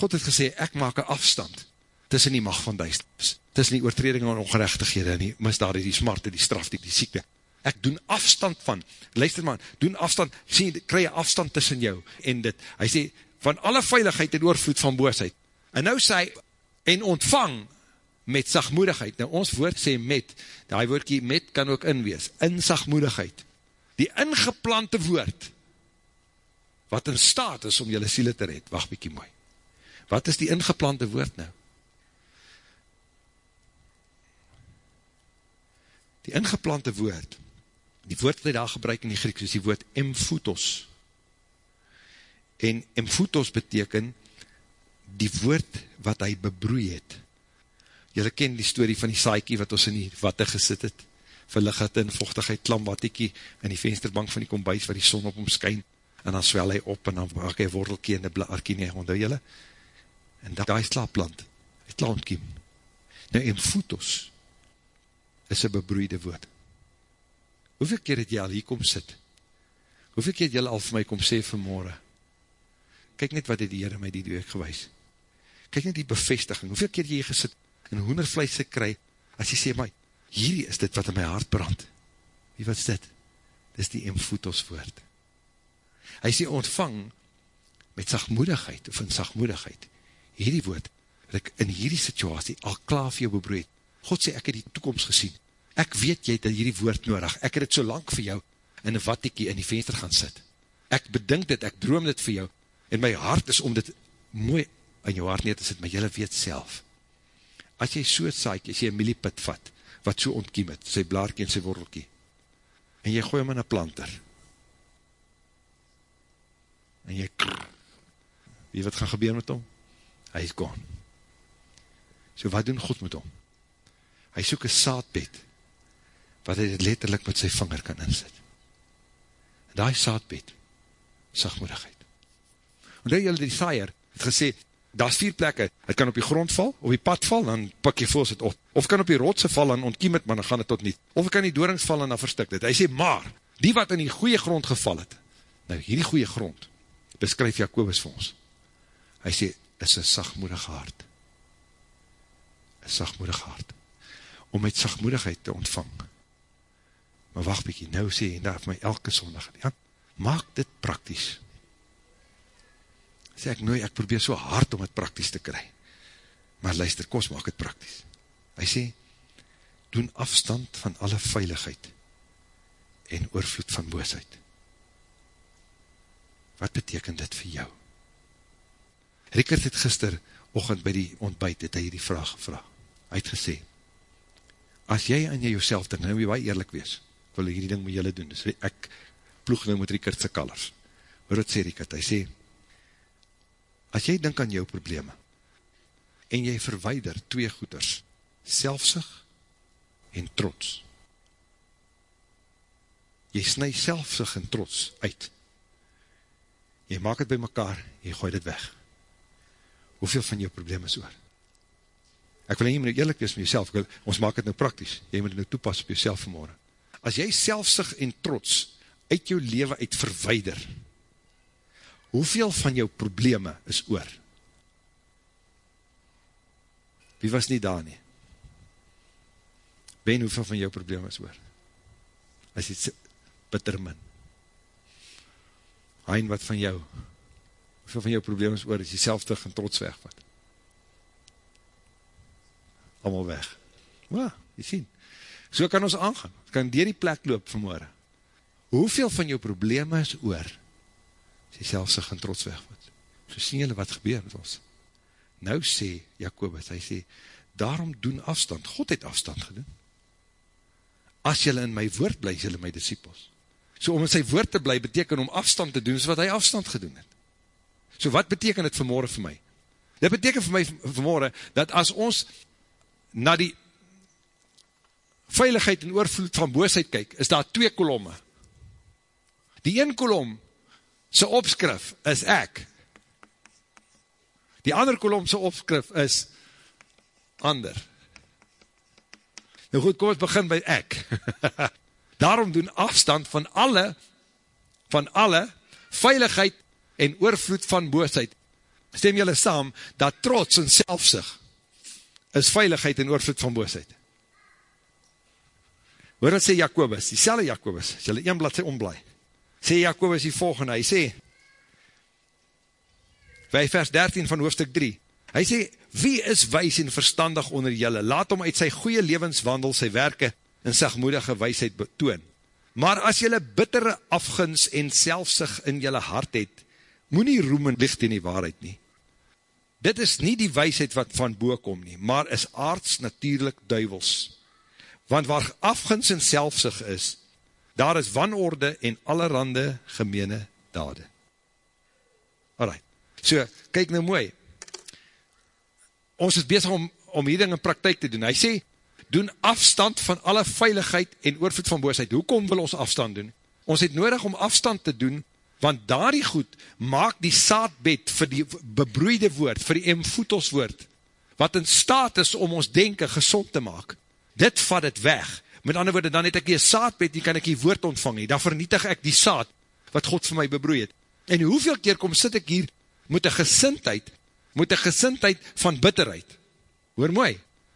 God het gesê, ek maak een afstand, tussen die macht van duisternis, tussen die oortredingen en ongerechtighede, en die misdaad, die smarte, die straf, die, die siekte, ek doen afstand van, luister man, doen afstand, sien, kry jy afstand tussen jou, en dit, hy sê, van alle veiligheid en oorvloed van boosheid, En nou sê, en ontvang met sagmoedigheid. Nou ons woord sê met, die woordkie met kan ook inwees, in sagmoedigheid. Die ingeplante woord wat in staat is om jylle siele te red, wacht bykie mooi. Wat is die ingeplante woord nou? Die ingeplante woord, die woord wat hy daar gebruik in die Grieks, is die woord emphutos. En emphutos beteken die woord wat hy bebroei het. Julle ken die story van die saaikie wat ons in die watte gesit het, verlig het in vochtigheid klam wattiekie in die vensterbank van die kombuis waar die son op hom skyn, en dan swel hy op en dan maak hy wortelkie in die blaarkie neer, onthou julle? En daar is slaapplant, het laantkiem. Nou, emphutos, is een bebroeide woord. Hoeveel keer het jy al hier kom sit? Hoeveel keer het jy al vir my kom sê vanmorgen? Kyk net wat het die Heere my die week gewys. Kyk net die bevestiging. Hoeveel keer jy hier gesit en hoendervlees kry, as jy sê, my, hierdie is dit wat in my hart brand. Wie wat is dit? Dit is die emfoetos woord. Hy sê ontvang met sagmoedigheid, of in sagmoedigheid, hierdie woord, wat ek in hierdie situasie al klaar vir jou bebroed, God sê, ek het die toekomst gesien. Ek weet jy dat hierdie woord nodig. Ek het het so lang vir jou in een wattiekie in die venster gaan sit. Ek bedink dit, ek droom dit vir jou. En my hart is om dit mooi in jou hart neer te sit, maar jylle weet self. As jy so saak, as jy een milliepit vat, wat so ontkiem het, sy blaarkie en sy wortelkie, en jy gooi hom in een planter, en jy krrr, wie wat gaan gebeur met hom? Hy is gone. So wat doen God met hom? Hy soek een saadbed, wat hy letterlijk met sy vinger kan insit. En die saadbed, sagmoedigheid. En daar jylle die saaier, het gesê, daar is vier plekke, het kan op die grond val, op die pad val, dan pak jy voels het op, of kan op die rotse val, en ontkiem het, maar dan gaan het tot niet, of kan die doorings val, en dan verstik dit. Hy sê, maar, die wat in die goeie grond geval het, nou hierdie goeie grond, beskryf Jacobus vir ons, hy sê, is een sagmoedige hart, een sagmoedige hart, om met sagmoedigheid te ontvang. Maar wacht bykie, nou sê hy daar vir my elke sondag, ja, maak dit prakties. Sê ek nou, ek probeer so hard om het prakties te kry. Maar luister, kos maak het prakties. Hy sê, doen afstand van alle veiligheid en oorvloed van boosheid. Wat beteken dit vir jou? Rickert het gister ochend by die ontbijt, het hy die vraag gevraag. Hy het gesê, as jy aan jy jouself dink, nou moet jy baie eerlijk wees, ek wil hierdie ding met julle doen, dus ek ploeg nou met Riekertse kalers, hoor wat sê Riekert, hy sê, as jy dink aan jou probleme, en jy verweider twee goeders, selfsig en trots, jy snu selfsig en trots uit, jy maak het by mekaar, jy gooi dit weg, hoeveel van jou probleme is oor? Ek wil nie moet eerlijk wees met jyself, wil, ons maak het nou praktisch, jy moet nou toepas op jyself vanmorgen. As jy selfsig en trots uit jou leven uit verweider, hoeveel van jou probleme is oor? Wie was nie daar nie? Ben, hoeveel van jou probleme is oor? As jy bitter min. Hein, wat van jou? Hoeveel van jou probleme is oor, as jy selfstig en trots wegvat? Allemaal weg. Ja, jy sien. So kan ons aangaan, kan dier die plek loop vanmorgen. Hoeveel van jou probleme is oor, as jy self sig en trots wegvat. So sien jylle wat gebeur met ons. Nou sê Jacobus, hy sê, daarom doen afstand, God het afstand gedoen. As jylle in my woord bly, jylle my disciples. So om in sy woord te bly, beteken om afstand te doen, so wat hy afstand gedoen het. So wat beteken het vanmorgen vir my? Dit beteken vir my vanmorgen, dat as ons na die veiligheid en oorvloed van boosheid kyk, is daar twee kolomme. Die een kolom, sy opskrif, is ek. Die ander kolom, sy opskrif, is ander. Nou goed, kom ons begin by ek. Daarom doen afstand van alle, van alle, veiligheid en oorvloed van boosheid. Stem julle saam, dat trots en selfsig, is veiligheid en oorvloed van boosheid. Hoor wat sê Jacobus, die selle Jacobus, as jylle een blad sê omblaai, sê Jacobus die volgende, hy sê, by vers 13 van hoofdstuk 3, hy sê, wie is wijs en verstandig onder jylle, laat hom uit sy goeie levenswandel sy werke en sagmoedige wijsheid betoon. Maar as jylle bittere afguns en selfsig in jylle hart het, Moe nie roem en licht in die waarheid nie. Dit is nie die wijsheid wat van boe kom nie, maar is aards natuurlijk duivels. Want waar afgins en selfsig is, daar is wanorde en allerhande gemene dade. Alright, so, kyk nou mooi. Ons is bezig om, om hier ding in praktijk te doen. Hy sê, doen afstand van alle veiligheid en oorvoed van boosheid. Hoekom wil ons afstand doen? Ons het nodig om afstand te doen, want daar die goed maak die saadbed vir die bebroeide woord, vir die emfoetos woord, wat in staat is om ons denken gezond te maak. Dit vat het weg. Met ander woorde, dan het ek die saadbed, die kan ek die woord ontvang nie. Dan vernietig ek die saad, wat God vir my bebroei het. En hoeveel keer kom sit ek hier, met een gesintheid, met een gesintheid van bitterheid. Hoor mooi,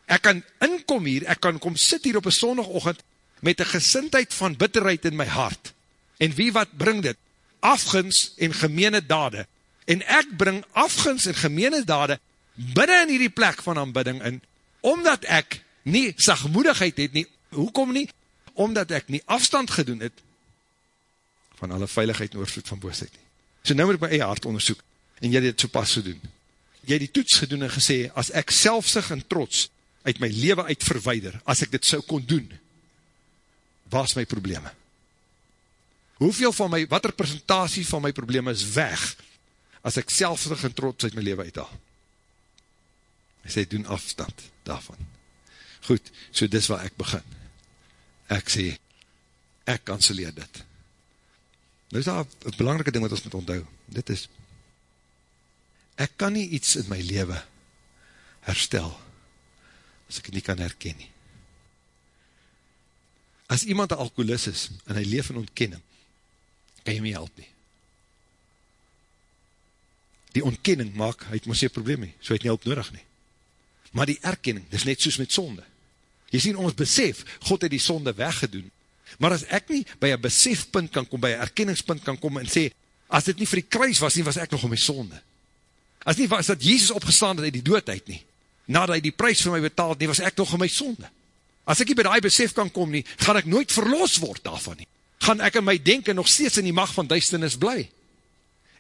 ek kan inkom hier, ek kan kom sit hier op een sondagochtend, met een gesintheid van bitterheid in my hart. En wie wat bring dit? Afgins en gemeene dade. En ek bring afgins en gemeene dade, binnen in hierdie plek van aanbidding in, omdat ek nie sagmoedigheid het nie, hoekom nie? Omdat ek nie afstand gedoen het, van alle veiligheid en oorvloed van boosheid nie. So nou moet ek my eie hart onderzoek, en jy dit so pas gedoen. Jy het die toets gedoen en gesê, as ek selfsig en trots, uit my leven uit verweider, as ek dit so kon doen, waar is my probleme? Hoeveel van my, wat er presentatie van my probleme is weg, as ek selfsig en trots uit my leven uithaal? Hy sê, doen afstand daarvan. Goed, so dis waar ek begin. Ek sê, ek kanseleer dit. Nou is daar een belangrike ding wat ons moet onthou. Dit is, ek kan nie iets in my leven herstel, as ek nie kan herken nie. As iemand een alcoholist is, en hy leef in ontkenning, kan jy my help nie. Die ontkenning maak, hy het moes jy probleem nie, so hy het nie hulp nodig nie. Maar die erkenning, dis net soos met sonde. Jy sien, ons besef, God het die sonde weggedoen, maar as ek nie by een besefpunt kan kom, by een erkenningspunt kan kom en sê, as dit nie vir die kruis was nie, was ek nog om my sonde. As nie was dat Jezus opgestaan het uit die doodheid nie, nadat hy die prijs vir my betaald nie, was ek nog om my sonde. As ek nie by die besef kan kom nie, gaan ek nooit verlos word daarvan nie. Gaan ek in my denken nog steeds in die macht van duisternis bly.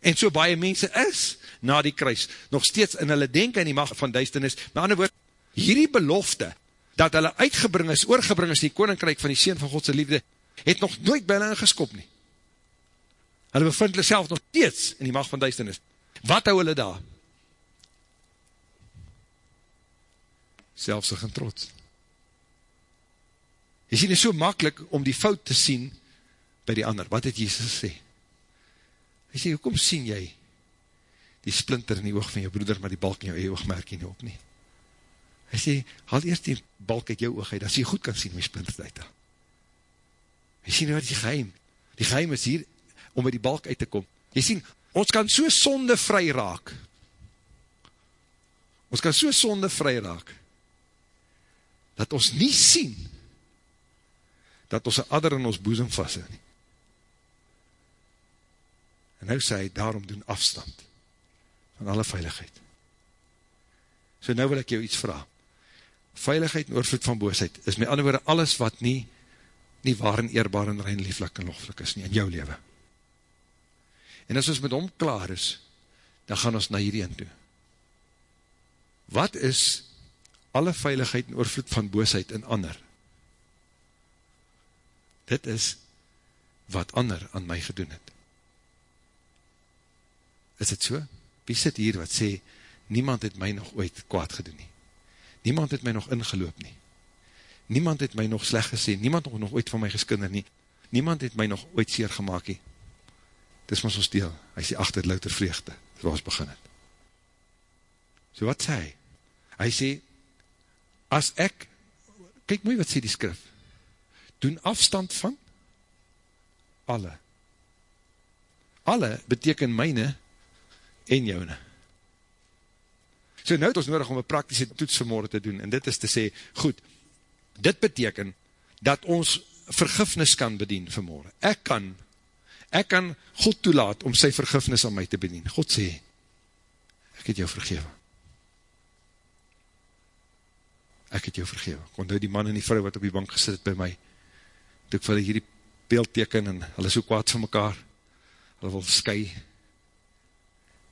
En so baie mense is, na die kruis, nog steeds in hulle denken in die macht van duisternis. Maar ander woord, hierdie belofte, dat hulle uitgebring is, oorgebring is in die koninkryk van die Seen van Godse liefde, het nog nooit by hulle ingeskop nie. Hulle bevind hulle self nog steeds in die macht van duisternis. Wat hou hulle daar? Selfsig en trots. Jy sien, het is so makkelijk om die fout te sien by die ander. Wat het Jesus sê? Hy sê, hoekom sien jy die splinter in die oog van jou broeder, maar die balk in jou oog merk jy nie op nie? Hy sê, haal eerst die balk uit jou oog uit, as jy goed kan sien, my splinter uit daar. Hy sê, wat is die geheim? Die geheim is hier, om by die balk uit te kom. Jy sê, ons kan so sonde vry raak. Ons kan so sonde vry raak, dat ons nie sien, dat ons een adder in ons boezem vast is nie. En nou sê hy, daarom doen afstand, van alle veiligheid. So nou wil ek jou iets vraag veiligheid en oorvloed van boosheid, is met ander woorde alles wat nie, nie waar en eerbaar en rein lieflik en loflik is nie, in jou leven. En as ons met hom klaar is, dan gaan ons na hierheen toe. Wat is alle veiligheid en oorvloed van boosheid in ander? Dit is wat ander aan my gedoen het. Is dit so? Wie sit hier wat sê, niemand het my nog ooit kwaad gedoen nie? Niemand het my nog ingeloop nie. Niemand het my nog sleg gesê, niemand het nog ooit van my geskinder nie. Niemand het my nog ooit seer gemaakt nie. Dis maar so stil, hy sê achter louter vreugde, waar ons begin het. So wat sê hy? Hy sê, as ek, kyk mooi wat sê die skrif, doen afstand van alle. Alle beteken myne en joune. So nou het ons nodig om een praktische toets vanmorgen te doen, en dit is te sê, goed, dit beteken, dat ons vergifnis kan bedien vanmorgen. Ek kan, ek kan God toelaat om sy vergifnis aan my te bedien. God sê, ek het jou vergewe. Ek het jou vergewe. Ek onthou die man en die vrou wat op die bank gesit het by my, toe ek vir hierdie beeld teken, en hulle so kwaad van mekaar, hulle wil sky,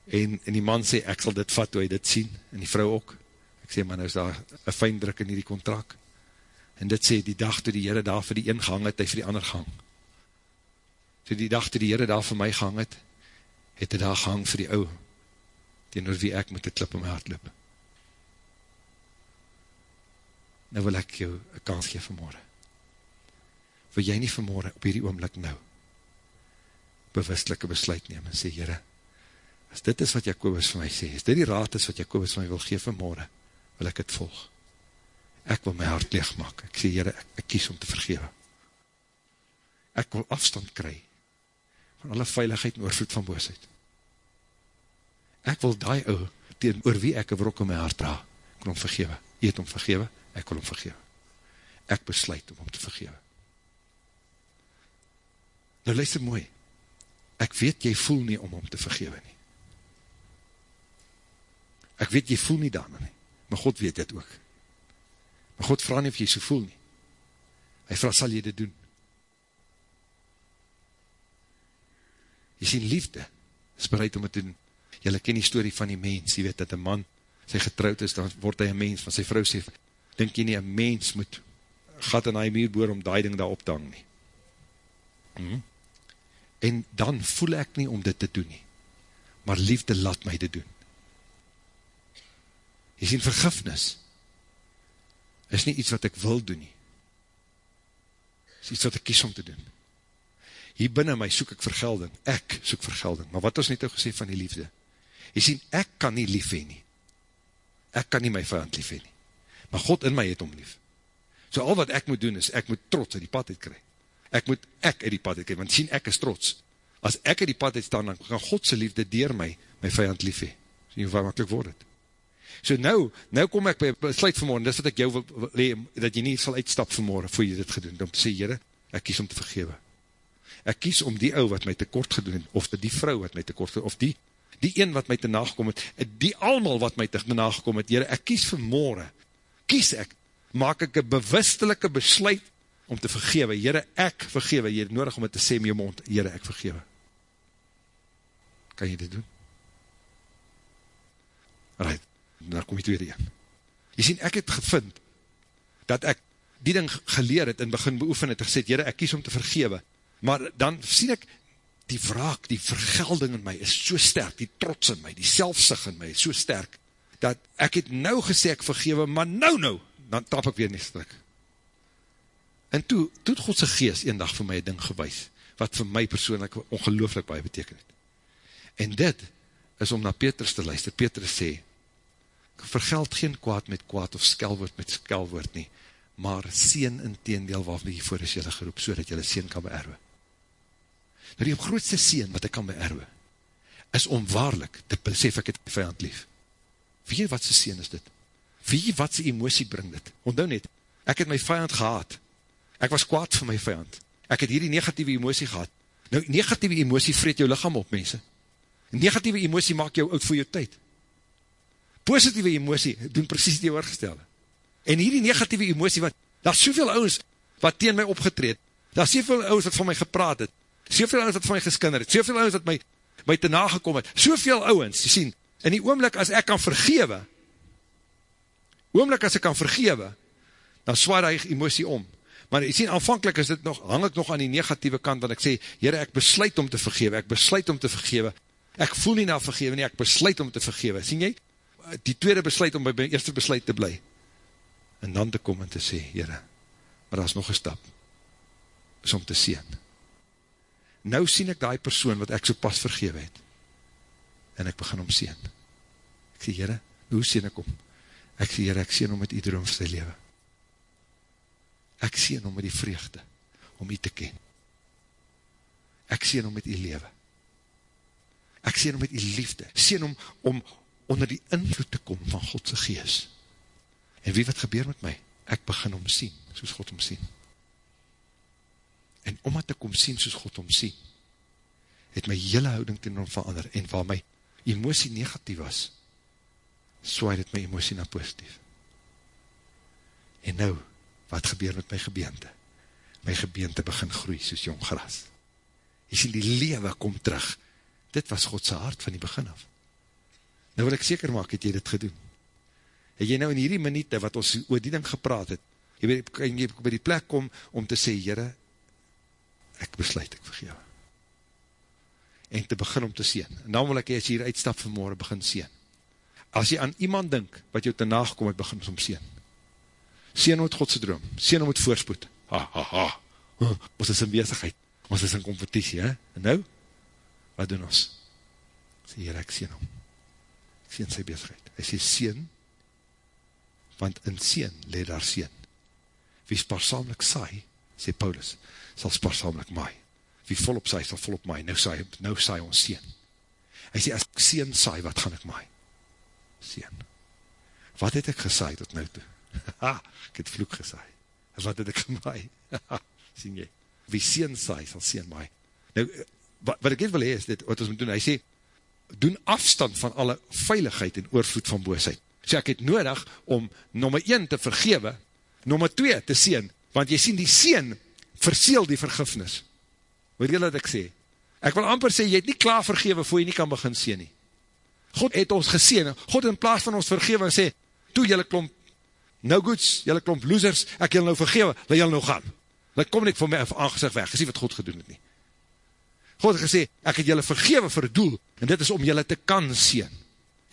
En, en die man sê, ek sal dit vat, hoe hy dit sien, en die vrou ook. Ek sê, maar nou is daar een fijn druk in die contract. En dit sê, die dag toe die Heere daar vir die een gehang het, hy vir die ander gehang. So die dag toe die Heere daar vir my gehang het, het hy daar gehang vir die ou, teenoor wie ek met die klip in my hart loop. Nou wil ek jou een kans geef vanmorgen. Wil jy nie vanmorgen op hierdie oomlik nou bewustelike besluit neem en sê, Heere, as dit is wat Jacobus vir my sê, as dit die raad is wat Jacobus vir my wil geef vanmorgen, wil ek het volg. Ek wil my hart leeg maak. Ek sê, Heere, ek, ek kies om te vergewe. Ek wil afstand kry van alle veiligheid en oorvloed van boosheid. Ek wil die ou, teen oor wie ek een wrok in my hart dra, kon om vergewe. Jy het om vergewe, ek wil om vergewe. Ek besluit om om te vergewe. Nou luister mooi, ek weet jy voel nie om om te vergewe nie. Ek weet jy voel nie daarna nie, maar God weet dit ook. Maar God vraag nie of jy so voel nie. Hy vraag, sal jy dit doen? Jy sien liefde, is bereid om het te doen. Julle ken die story van die mens, jy weet dat een man, sy getrouwd is, dan word hy een mens, want sy vrou sê, denk jy nie, een mens moet gat in hy muur boor om die ding daar op te hang nie. Hmm? En dan voel ek nie om dit te doen nie, maar liefde laat my dit doen. Jy sien, vergifnis is nie iets wat ek wil doen nie. is iets wat ek kies om te doen. Hier binnen my soek ek vergelding, ek soek vergelding, maar wat ons net al gesê van die liefde? Jy sien, ek kan nie lief heen nie. Ek kan nie my vijand lief heen nie. Maar God in my het om lief. So al wat ek moet doen is, ek moet trots uit die pad uitkry. Ek moet ek uit die pad uitkry, want sien, ek is trots. As ek uit die pad uitstaan, dan kan Godse liefde dier my, my vijand lief heen. Sien hoe makkelijk word het. So nou, nou kom ek by besluit vanmorgen, dis wat ek jou wil, wil dat jy nie sal uitstap vanmorgen, voor jy dit gedoen, om te sê, jyre, ek kies om te vergewe ek kies om die ou wat my tekort gedoen het, of die vrou wat my tekort gedoen, of die, die een wat my te nagekom het, die almal wat my te nagekom het, Heere, ek kies vir morgen, kies ek, maak ek een bewustelike besluit om te vergewe, Heere, ek vergewe, Heere, nodig om het te sê met jou mond, Heere, ek vergewe. Kan jy dit doen? Right, daar kom jy tweede een. Jy sien, ek het gevind, dat ek die ding geleer het en begin beoefen het, en gesê, Heere, ek kies om te vergewe, maar dan sien ek, die wraak, die vergelding in my is so sterk, die trots in my, die selfsig in my is so sterk, dat ek het nou gesê ek vergewe, maar nou nou, dan trap ek weer nie strik. En toe, toe het Godse geest een dag vir my ding gewys, wat vir my persoonlijk ongelooflik baie beteken het. En dit is om na Petrus te luister. Petrus sê, vergeld geen kwaad met kwaad of skelwoord met skelwoord nie, maar sien in teendeel waarvan jy voor is jylle geroep, so dat jylle sien kan beerwe. Nou die grootste sien wat ek kan beerwe, is om waarlik te besef ek het vijand lief. Wie wat sy sien is dit? Wie wat sy emosie bring dit? Onthou net, ek het my vijand gehad. Ek was kwaad vir my vijand. Ek het hierdie negatieve emosie gehad. Nou, negatieve emosie vreet jou lichaam op, mense. Negatieve emosie maak jou oud voor jou tyd. Positieve emosie doen precies die oorgestelde. En hierdie negatieve emosie, want daar is soveel ouwens wat teen my opgetreed, daar is soveel ouwens wat van my gepraat het, soveel ouwens wat van my geskinder het, soveel ouwens wat my, my te nagekom het, soveel ouwens, jy sien, in die oomlik as ek kan vergewe, oomlik as ek kan vergewe, dan zwaar die emosie om. Maar jy sien, aanvankelijk is dit nog, hang ek nog aan die negatieve kant, want ek sê, Heere, ek besluit om te vergewe, ek besluit om te vergewe, ek voel nie na vergewe nie, ek besluit om te vergewe. Sien jy? Die tweede besluit om by my eerste besluit te bly en dan te kom en te sê, Heere, maar daar is nog een stap, is om te sien. Nou sien ek die persoon wat ek so pas vergewe het, en ek begin om sien. Ek sê, Heere, hoe sien ek om? Ek sê, Heere, ek sien om met die droom vir sy leven. Ek sien om met die vreugde, om die te ken. Ek sien om met die leven. Ek sien om met die liefde. Sien om, om onder die invloed te kom van Godse geest En wie wat gebeur met my? Ek begin om sien, soos God om sien. En omdat ek om sien, soos God om sien, het my hele houding ten om verander, en waar my emosie negatief was, swaai het my emosie na positief. En nou, wat gebeur met my gebeente? My gebeente begin groei, soos jong gras. Jy sien, die lewe kom terug. Dit was Godse hart van die begin af. Nou wil ek seker maak, het jy dit gedoen. Het jy nou in hierdie minute, wat ons oor die ding gepraat het, jy weet, kan jy by die plek kom, om te sê, Heere, ek besluit, ek vergewe. En te begin om te sien. En dan wil ek, as jy hier uitstap vanmorgen, begin sien. As jy aan iemand dink, wat jou te nagekom het, begin om sien. Sien om het Godse droom, sien om het voorspoed. Ha, ha, ha. Ons is in bezigheid, ons is in competitie, he? En nou, wat doen ons? Sê, Heere, ek sien om. Sien sy bezigheid. Hy sê, sien, want in sien, le daar sien. Wie spaarsamelijk saai, sê Paulus, sal spaarsamelijk maai. Wie volop saai, sal volop maai. Nou saai, nou saai ons sien. Hy sê, as ek sien saai, wat gaan ek maai? Sien. Wat het ek gesaai tot nou toe? Ha, ek het vloek gesaai. En wat het ek gemaai? sien jy? Wie sien saai, sal sien maai. Nou, wat, wat ek net wil hee, is dit, wat ons moet doen, hy sê, doen afstand van alle veiligheid en oorvloed van boosheid. So ek het nodig om nummer 1 te vergewe, nummer 2 te sien, want jy sien die sien verseel die vergifnis. Hoor jy wat ek sê? Ek wil amper sê, jy het nie klaar vergewe voor jy nie kan begin sien nie. God het ons geseen, God in plaas van ons vergewe en sê, toe jylle klomp no goods, jylle klomp losers, ek jylle nou vergewe, laat jylle nou gaan. Laat kom net van my aangezicht weg, gesê wat God gedoen het nie. God het gesê, ek het jylle vergewe vir doel, en dit is om jylle te kan sien.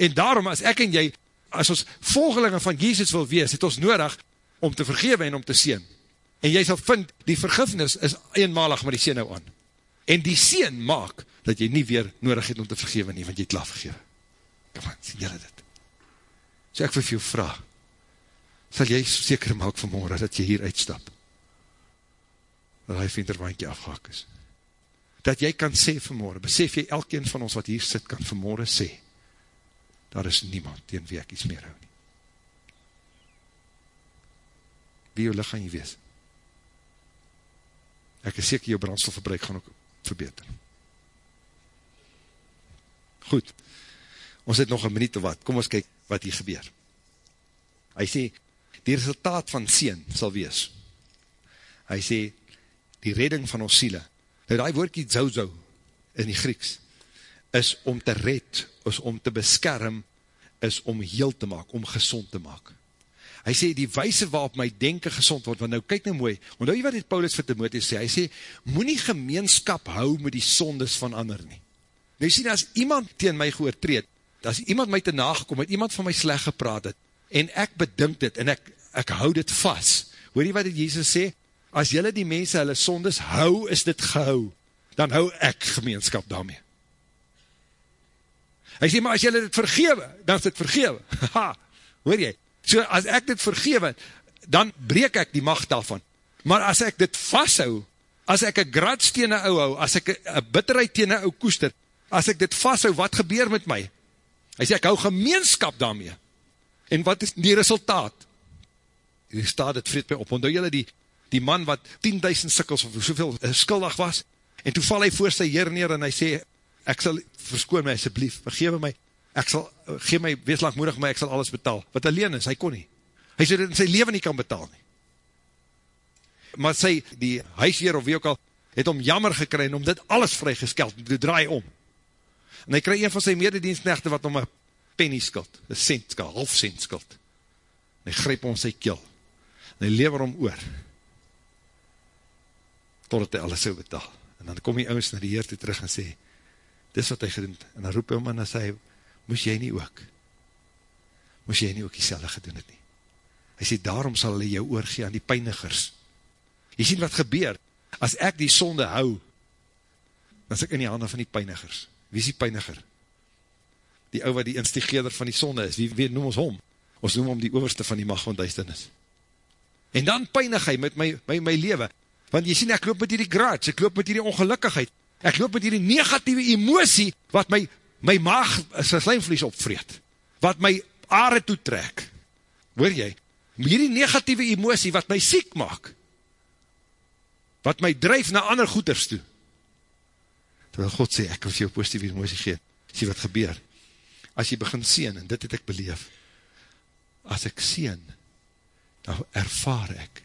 En daarom, as ek en jy, as ons volgelinge van Jesus wil wees, het ons nodig om te vergewe en om te sien. En jy sal vind, die vergifnis is eenmalig, maar die sien nou aan. En die sien maak, dat jy nie weer nodig het om te vergewe nie, want jy het laat vergewe. Kom aan, sien jylle dit? So ek wil vir jou vraag, sal jy seker maak vanmorgen, dat jy hier uitstap, dat hy venterwaantje afgehaak is. Dat jy kan sê vanmorgen, besef jy elkeen van ons wat hier sit, kan vanmorgen sê, daar is niemand tegen wie ek iets meer hou nie. Wie jou licht gaan jy wees? Ek is seker jou brandstofverbruik gaan ook verbeter. Goed, ons het nog een minuut of wat, kom ons kyk wat hier gebeur. Hy sê, die resultaat van sien sal wees. Hy sê, die redding van ons siele. Nou die woordkie zouzou in die Grieks, is om te red, is om te beskerm, is om heel te maak, om gezond te maak. Hy sê, die wijse waarop my denken gezond word, want nou kyk nou mooi, want nou wat dit Paulus vir Timotheus sê, hy sê, moet nie gemeenskap hou met die sondes van ander nie. Nou sê, as iemand teen my geoortreed, as iemand my te nagekom het, iemand van my sleg gepraat het, en ek bedink dit, en ek, ek hou dit vast, hoor jy wat het Jezus sê? As jylle die mense hulle sondes hou, is dit gehou, dan hou ek gemeenskap daarmee. Hy sê, maar as jylle dit vergewe, dan is dit vergewe. Ha, hoor jy? So, as ek dit vergewe, dan breek ek die macht daarvan. Maar as ek dit vasthou, as ek een grats tegen ou hou, as ek een bitterheid tegen ou koester, as ek dit vasthou, wat gebeur met my? Hy sê, ek hou gemeenskap daarmee. En wat is die resultaat? Hier staat het vreed my op, onthou jylle die, die man wat 10.000 sikkels of soveel uh, skuldig was, en toe val hy voor sy heer neer en hy sê, ek sal, verskoon my asjeblief, vergewe my, ek sal, uh, gee my, wees langmoedig my, ek sal alles betaal. Wat alleen is, hy kon nie. Hy sê dit in sy leven nie kan betaal nie. Maar sy, die huisheer of wie ook al, het om jammer gekry en om dit alles vrygeskeld, toe draai om. En hy kry een van sy mededienstnechte wat om een penny skuld, een cent skuld, half cent skuld. En hy grijp om sy keel. En hy lever om oor. Totdat hy alles so betaal. En dan kom die ouwens na die heer toe terug en sê, dis wat hy gedoen. En dan roep hy om en dan sê, moes jy nie ook, moes jy nie ook die selle gedoen het nie. Hy sê, daarom sal hy jou oorgee aan die pijnigers. Jy sien wat gebeur, as ek die sonde hou, dan is ek in die handen van die pijnigers. Wie is die pijniger? Die ou wat die instigeerder van die sonde is. Wie, wie noem ons hom? Ons noem hom die overste van die mag van duisternis. En dan pijnig hy met my, my, my leven. Want jy sien, ek loop met hierdie graads, ek loop met hierdie ongelukkigheid, ek loop met hierdie negatieve emosie, wat my, my maag, sy slijmvlies opvreet, wat my aarde toetrek. Hoor jy? Hierdie negatieve emosie, wat my siek maak, wat my drijf na ander goeders toe, terwyl God sê, ek wil vir jou positieve emosie gee, sê wat gebeur, as jy begin sien, en dit het ek beleef, as ek sien, dan ervaar ek,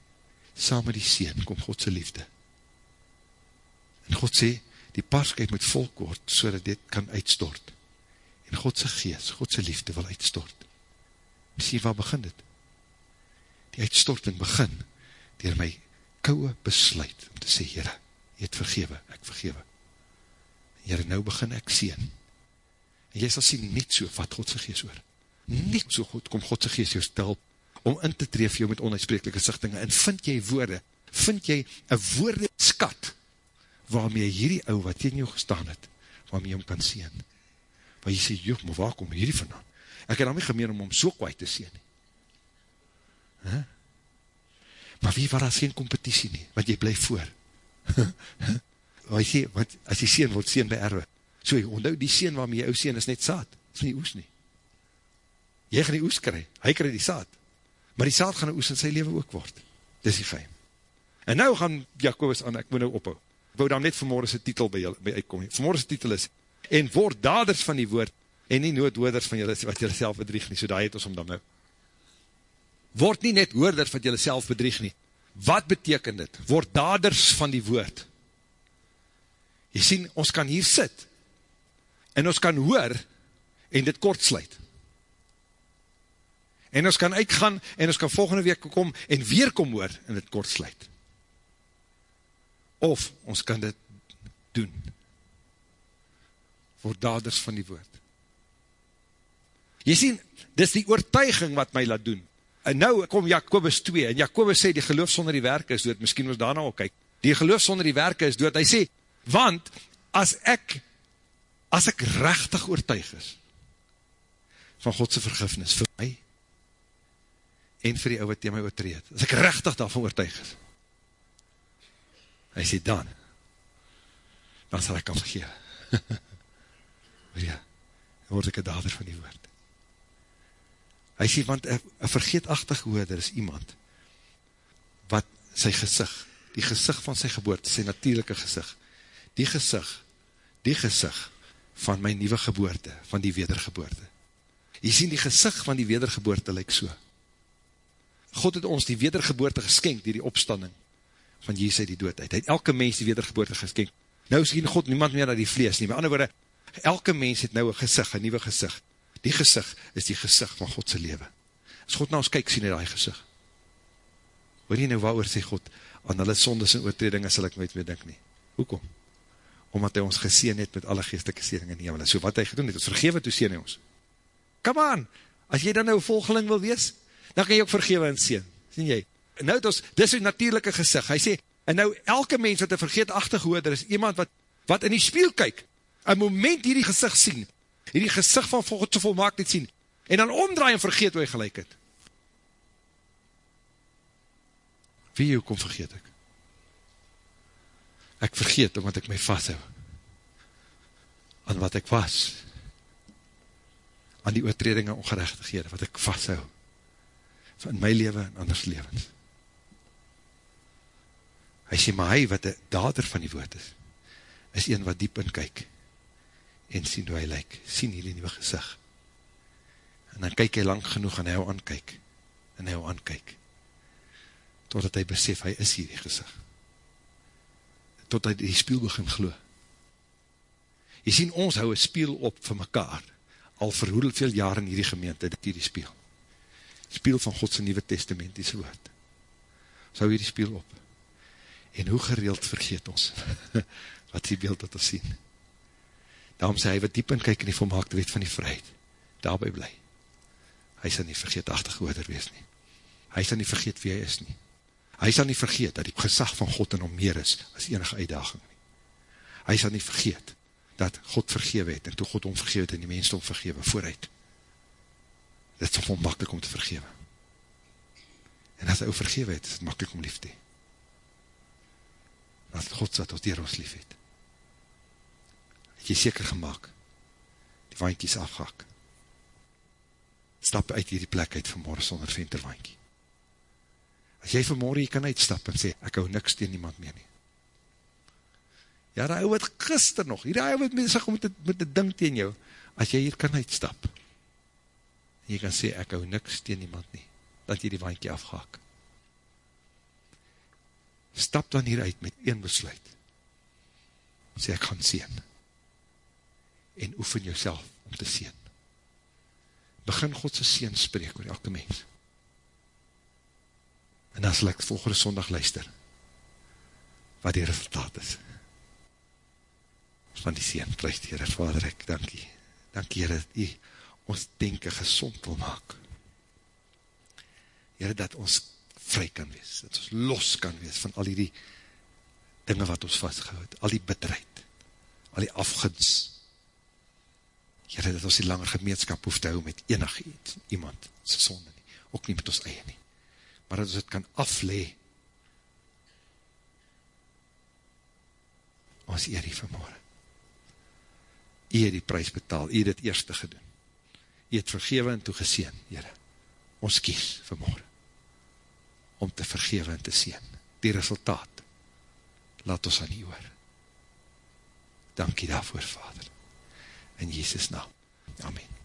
saam met die sien, kom Godse liefde, en God sê, die paarskheid moet volk word, so dit kan uitstort, En Godse geest, Godse liefde wil uitstort. Misschien waar begin dit? Die uitstorting begin, dier my kouwe besluit, om te sê, Heere, jy het vergewe, ek vergewe. Heere, nou begin ek sien. En jy sal sien, net so, wat Godse geest oor. Net so goed, kom Godse geest jou stel, om in te treef jou met onuitsprekelike sichtinge, en vind jy woorde, vind jy een woorde skat, waarmee hierdie ou wat teen jou gestaan het, waarmee jy hom kan sien. Waar jy sê, joh, maar waar kom hierdie vandaan? Ek het nie gemeen om hom so kwijt te sien. Huh? Maar wie waar daar geen competitie nie, want jy blijf voor. jy sê, want as jy sien, word sien by erwe. So, onthou, die sien waarmee jy ou sien is net saad, is nie oes nie. Jy gaan die oes kry, hy kry die saad. Maar die saad gaan die oes in sy leven ook word. Dis die geheim. En nou gaan Jacobus aan, ek moet nou ophou. Ek wou dan net vanmorgen sy titel by, by uitkom. Vanmorgen sy titel is, en word daders van die woord, en nie noodhoorders van julle, wat julle self bedrieg nie, so daar het ons om dan nou. Word nie net hoorders wat julle self bedrieg nie. Wat beteken dit? Word daders van die woord. Jy sien, ons kan hier sit, en ons kan hoor, en dit kortsluit. En ons kan uitgaan, en ons kan volgende week kom, en weer kom hoor, en dit kortsluit of ons kan dit doen, word daders van die woord. Jy sien, dis die oortuiging wat my laat doen. En nou kom Jacobus 2, en Jacobus sê, die geloof sonder die werke is dood, miskien ons daarna al kyk, die geloof sonder die werke is dood, hy sê, want, as ek, as ek rechtig oortuig is, van Godse vergifnis, vir my, en vir die ouwe die my oortreed, as ek rechtig daarvan oortuig is, Hy sê, dan, dan sal ek kan vergewe. ja, dan word ek een dader van die woord. Hy sê, want een vergeetachtig hoorder is iemand, wat sy gezicht, die gezicht van sy geboorte, sy natuurlijke gezicht, die gezicht, die gezicht van my nieuwe geboorte, van die wedergeboorte. Jy sien, die gezicht van die wedergeboorte lyk so. God het ons die wedergeboorte geskenk, die die opstanding, van Jezus die dood uit. Hy het elke mens die wedergeboorte geskenk. Nou is geen God niemand meer na die vlees nie. Maar ander woorde, elke mens het nou een gezicht, een nieuwe gezicht. Die gezicht is die gezicht van Godse leven. As God na ons kyk, sien hy die gezicht. Hoor jy nou waar sê God, aan hulle sondes en oortredinge sal ek nooit meer dink nie. Hoekom? Omdat hy ons geseen het met alle geestelike seening in die hemel. So wat hy gedoen het, ons vergewe toe seen hy ons. Come on, as jy dan nou volgeling wil wees, dan kan jy ook vergewe en seen. Sien jy? nou het ons, dis een natuurlijke gezicht, hy sê, en nou elke mens wat een vergeetachtig hoorder is, iemand wat, wat in die spiel kyk, een moment hierdie gezicht sien, hierdie gezicht van Godse volmaaktheid sien, en dan omdraai en vergeet hoe hy gelijk het. Wie hoe kom vergeet ek? Ek vergeet omdat ek my vasthou, aan wat ek was, aan die oortredinge ongerechtighede, wat ek vasthou, van my leven en anders levens. Hy sê, maar hy wat die dader van die woord is, is een wat diep in kyk, en sien hoe hy lyk, sien hierdie nieuwe gezicht. En dan kyk hy lang genoeg, en hy hou aankyk, en hy hou aankyk, totdat hy besef, hy is hierdie gezicht. Tot hy die spiel begin glo. Jy sien, ons hou een spiel op vir mekaar, al vir hoeveel jaar in hierdie gemeente, dit hierdie spiel. Spiel van Godse Nieuwe Testament, die woord. So hou hierdie spiel op en hoe gereeld vergeet ons, wat die beeld dat ons sien. Daarom sê hy, wat diep in kyk in die volmaakte wet van die vryheid, daarby bly. Hy sal nie vergeetachtig ouder wees nie. Hy sal nie vergeet wie hy is nie. Hy sal nie vergeet dat die gesag van God in hom meer is as enige uitdaging nie. Hy sal nie vergeet dat God vergewe het, en toe God hom vergewe het, en die mens hom vergewe, vooruit. Dit is om makkelijk om te vergewe. En as hy ook vergewe het, is het makkelijk om lief te hee dat God wat ons dier ons lief het. Het jy seker gemaakt, die waankies afgehak. Stap uit hierdie plek uit vanmorgen sonder venterwaankie. As jy vanmorgen hier kan uitstap en sê, ek hou niks tegen niemand meer nie. Ja, die hou het gister nog, hier hou het mensig om te, met die ding tegen jou, as jy hier kan uitstap, en jy kan sê, ek hou niks tegen niemand nie, dat jy die waankie afgehak stap dan hieruit met een besluit. Sê ek gaan sien. En oefen jouself om te sien. begin Godse sien spreek oor elke mens. En dan sal ek volgende sondag luister, wat die resultaat is. Van die sien, prijs die Heere, Vader, ek dankie. Dankie Heere, dat u ons denken gezond wil maak. Heere, dat ons vry kan wees, dat ons los kan wees van al die dinge wat ons vastgehoud, al die bedreid, al die afguns, Heere, dat ons die langer gemeenskap hoef te hou met enig iemand, sy sonde nie, ook nie met ons eie nie, maar dat ons het kan aflee, ons eer die vanmorgen. U het die prijs betaal, u het het eerste gedoen. U het vergewe en toegeseen, Heere. Ons kies vanmorgen om te vergewe en te seen. Die resultaat, laat ons aan u oor. Dankie daarvoor, Vader. In Jesus naam. Amen.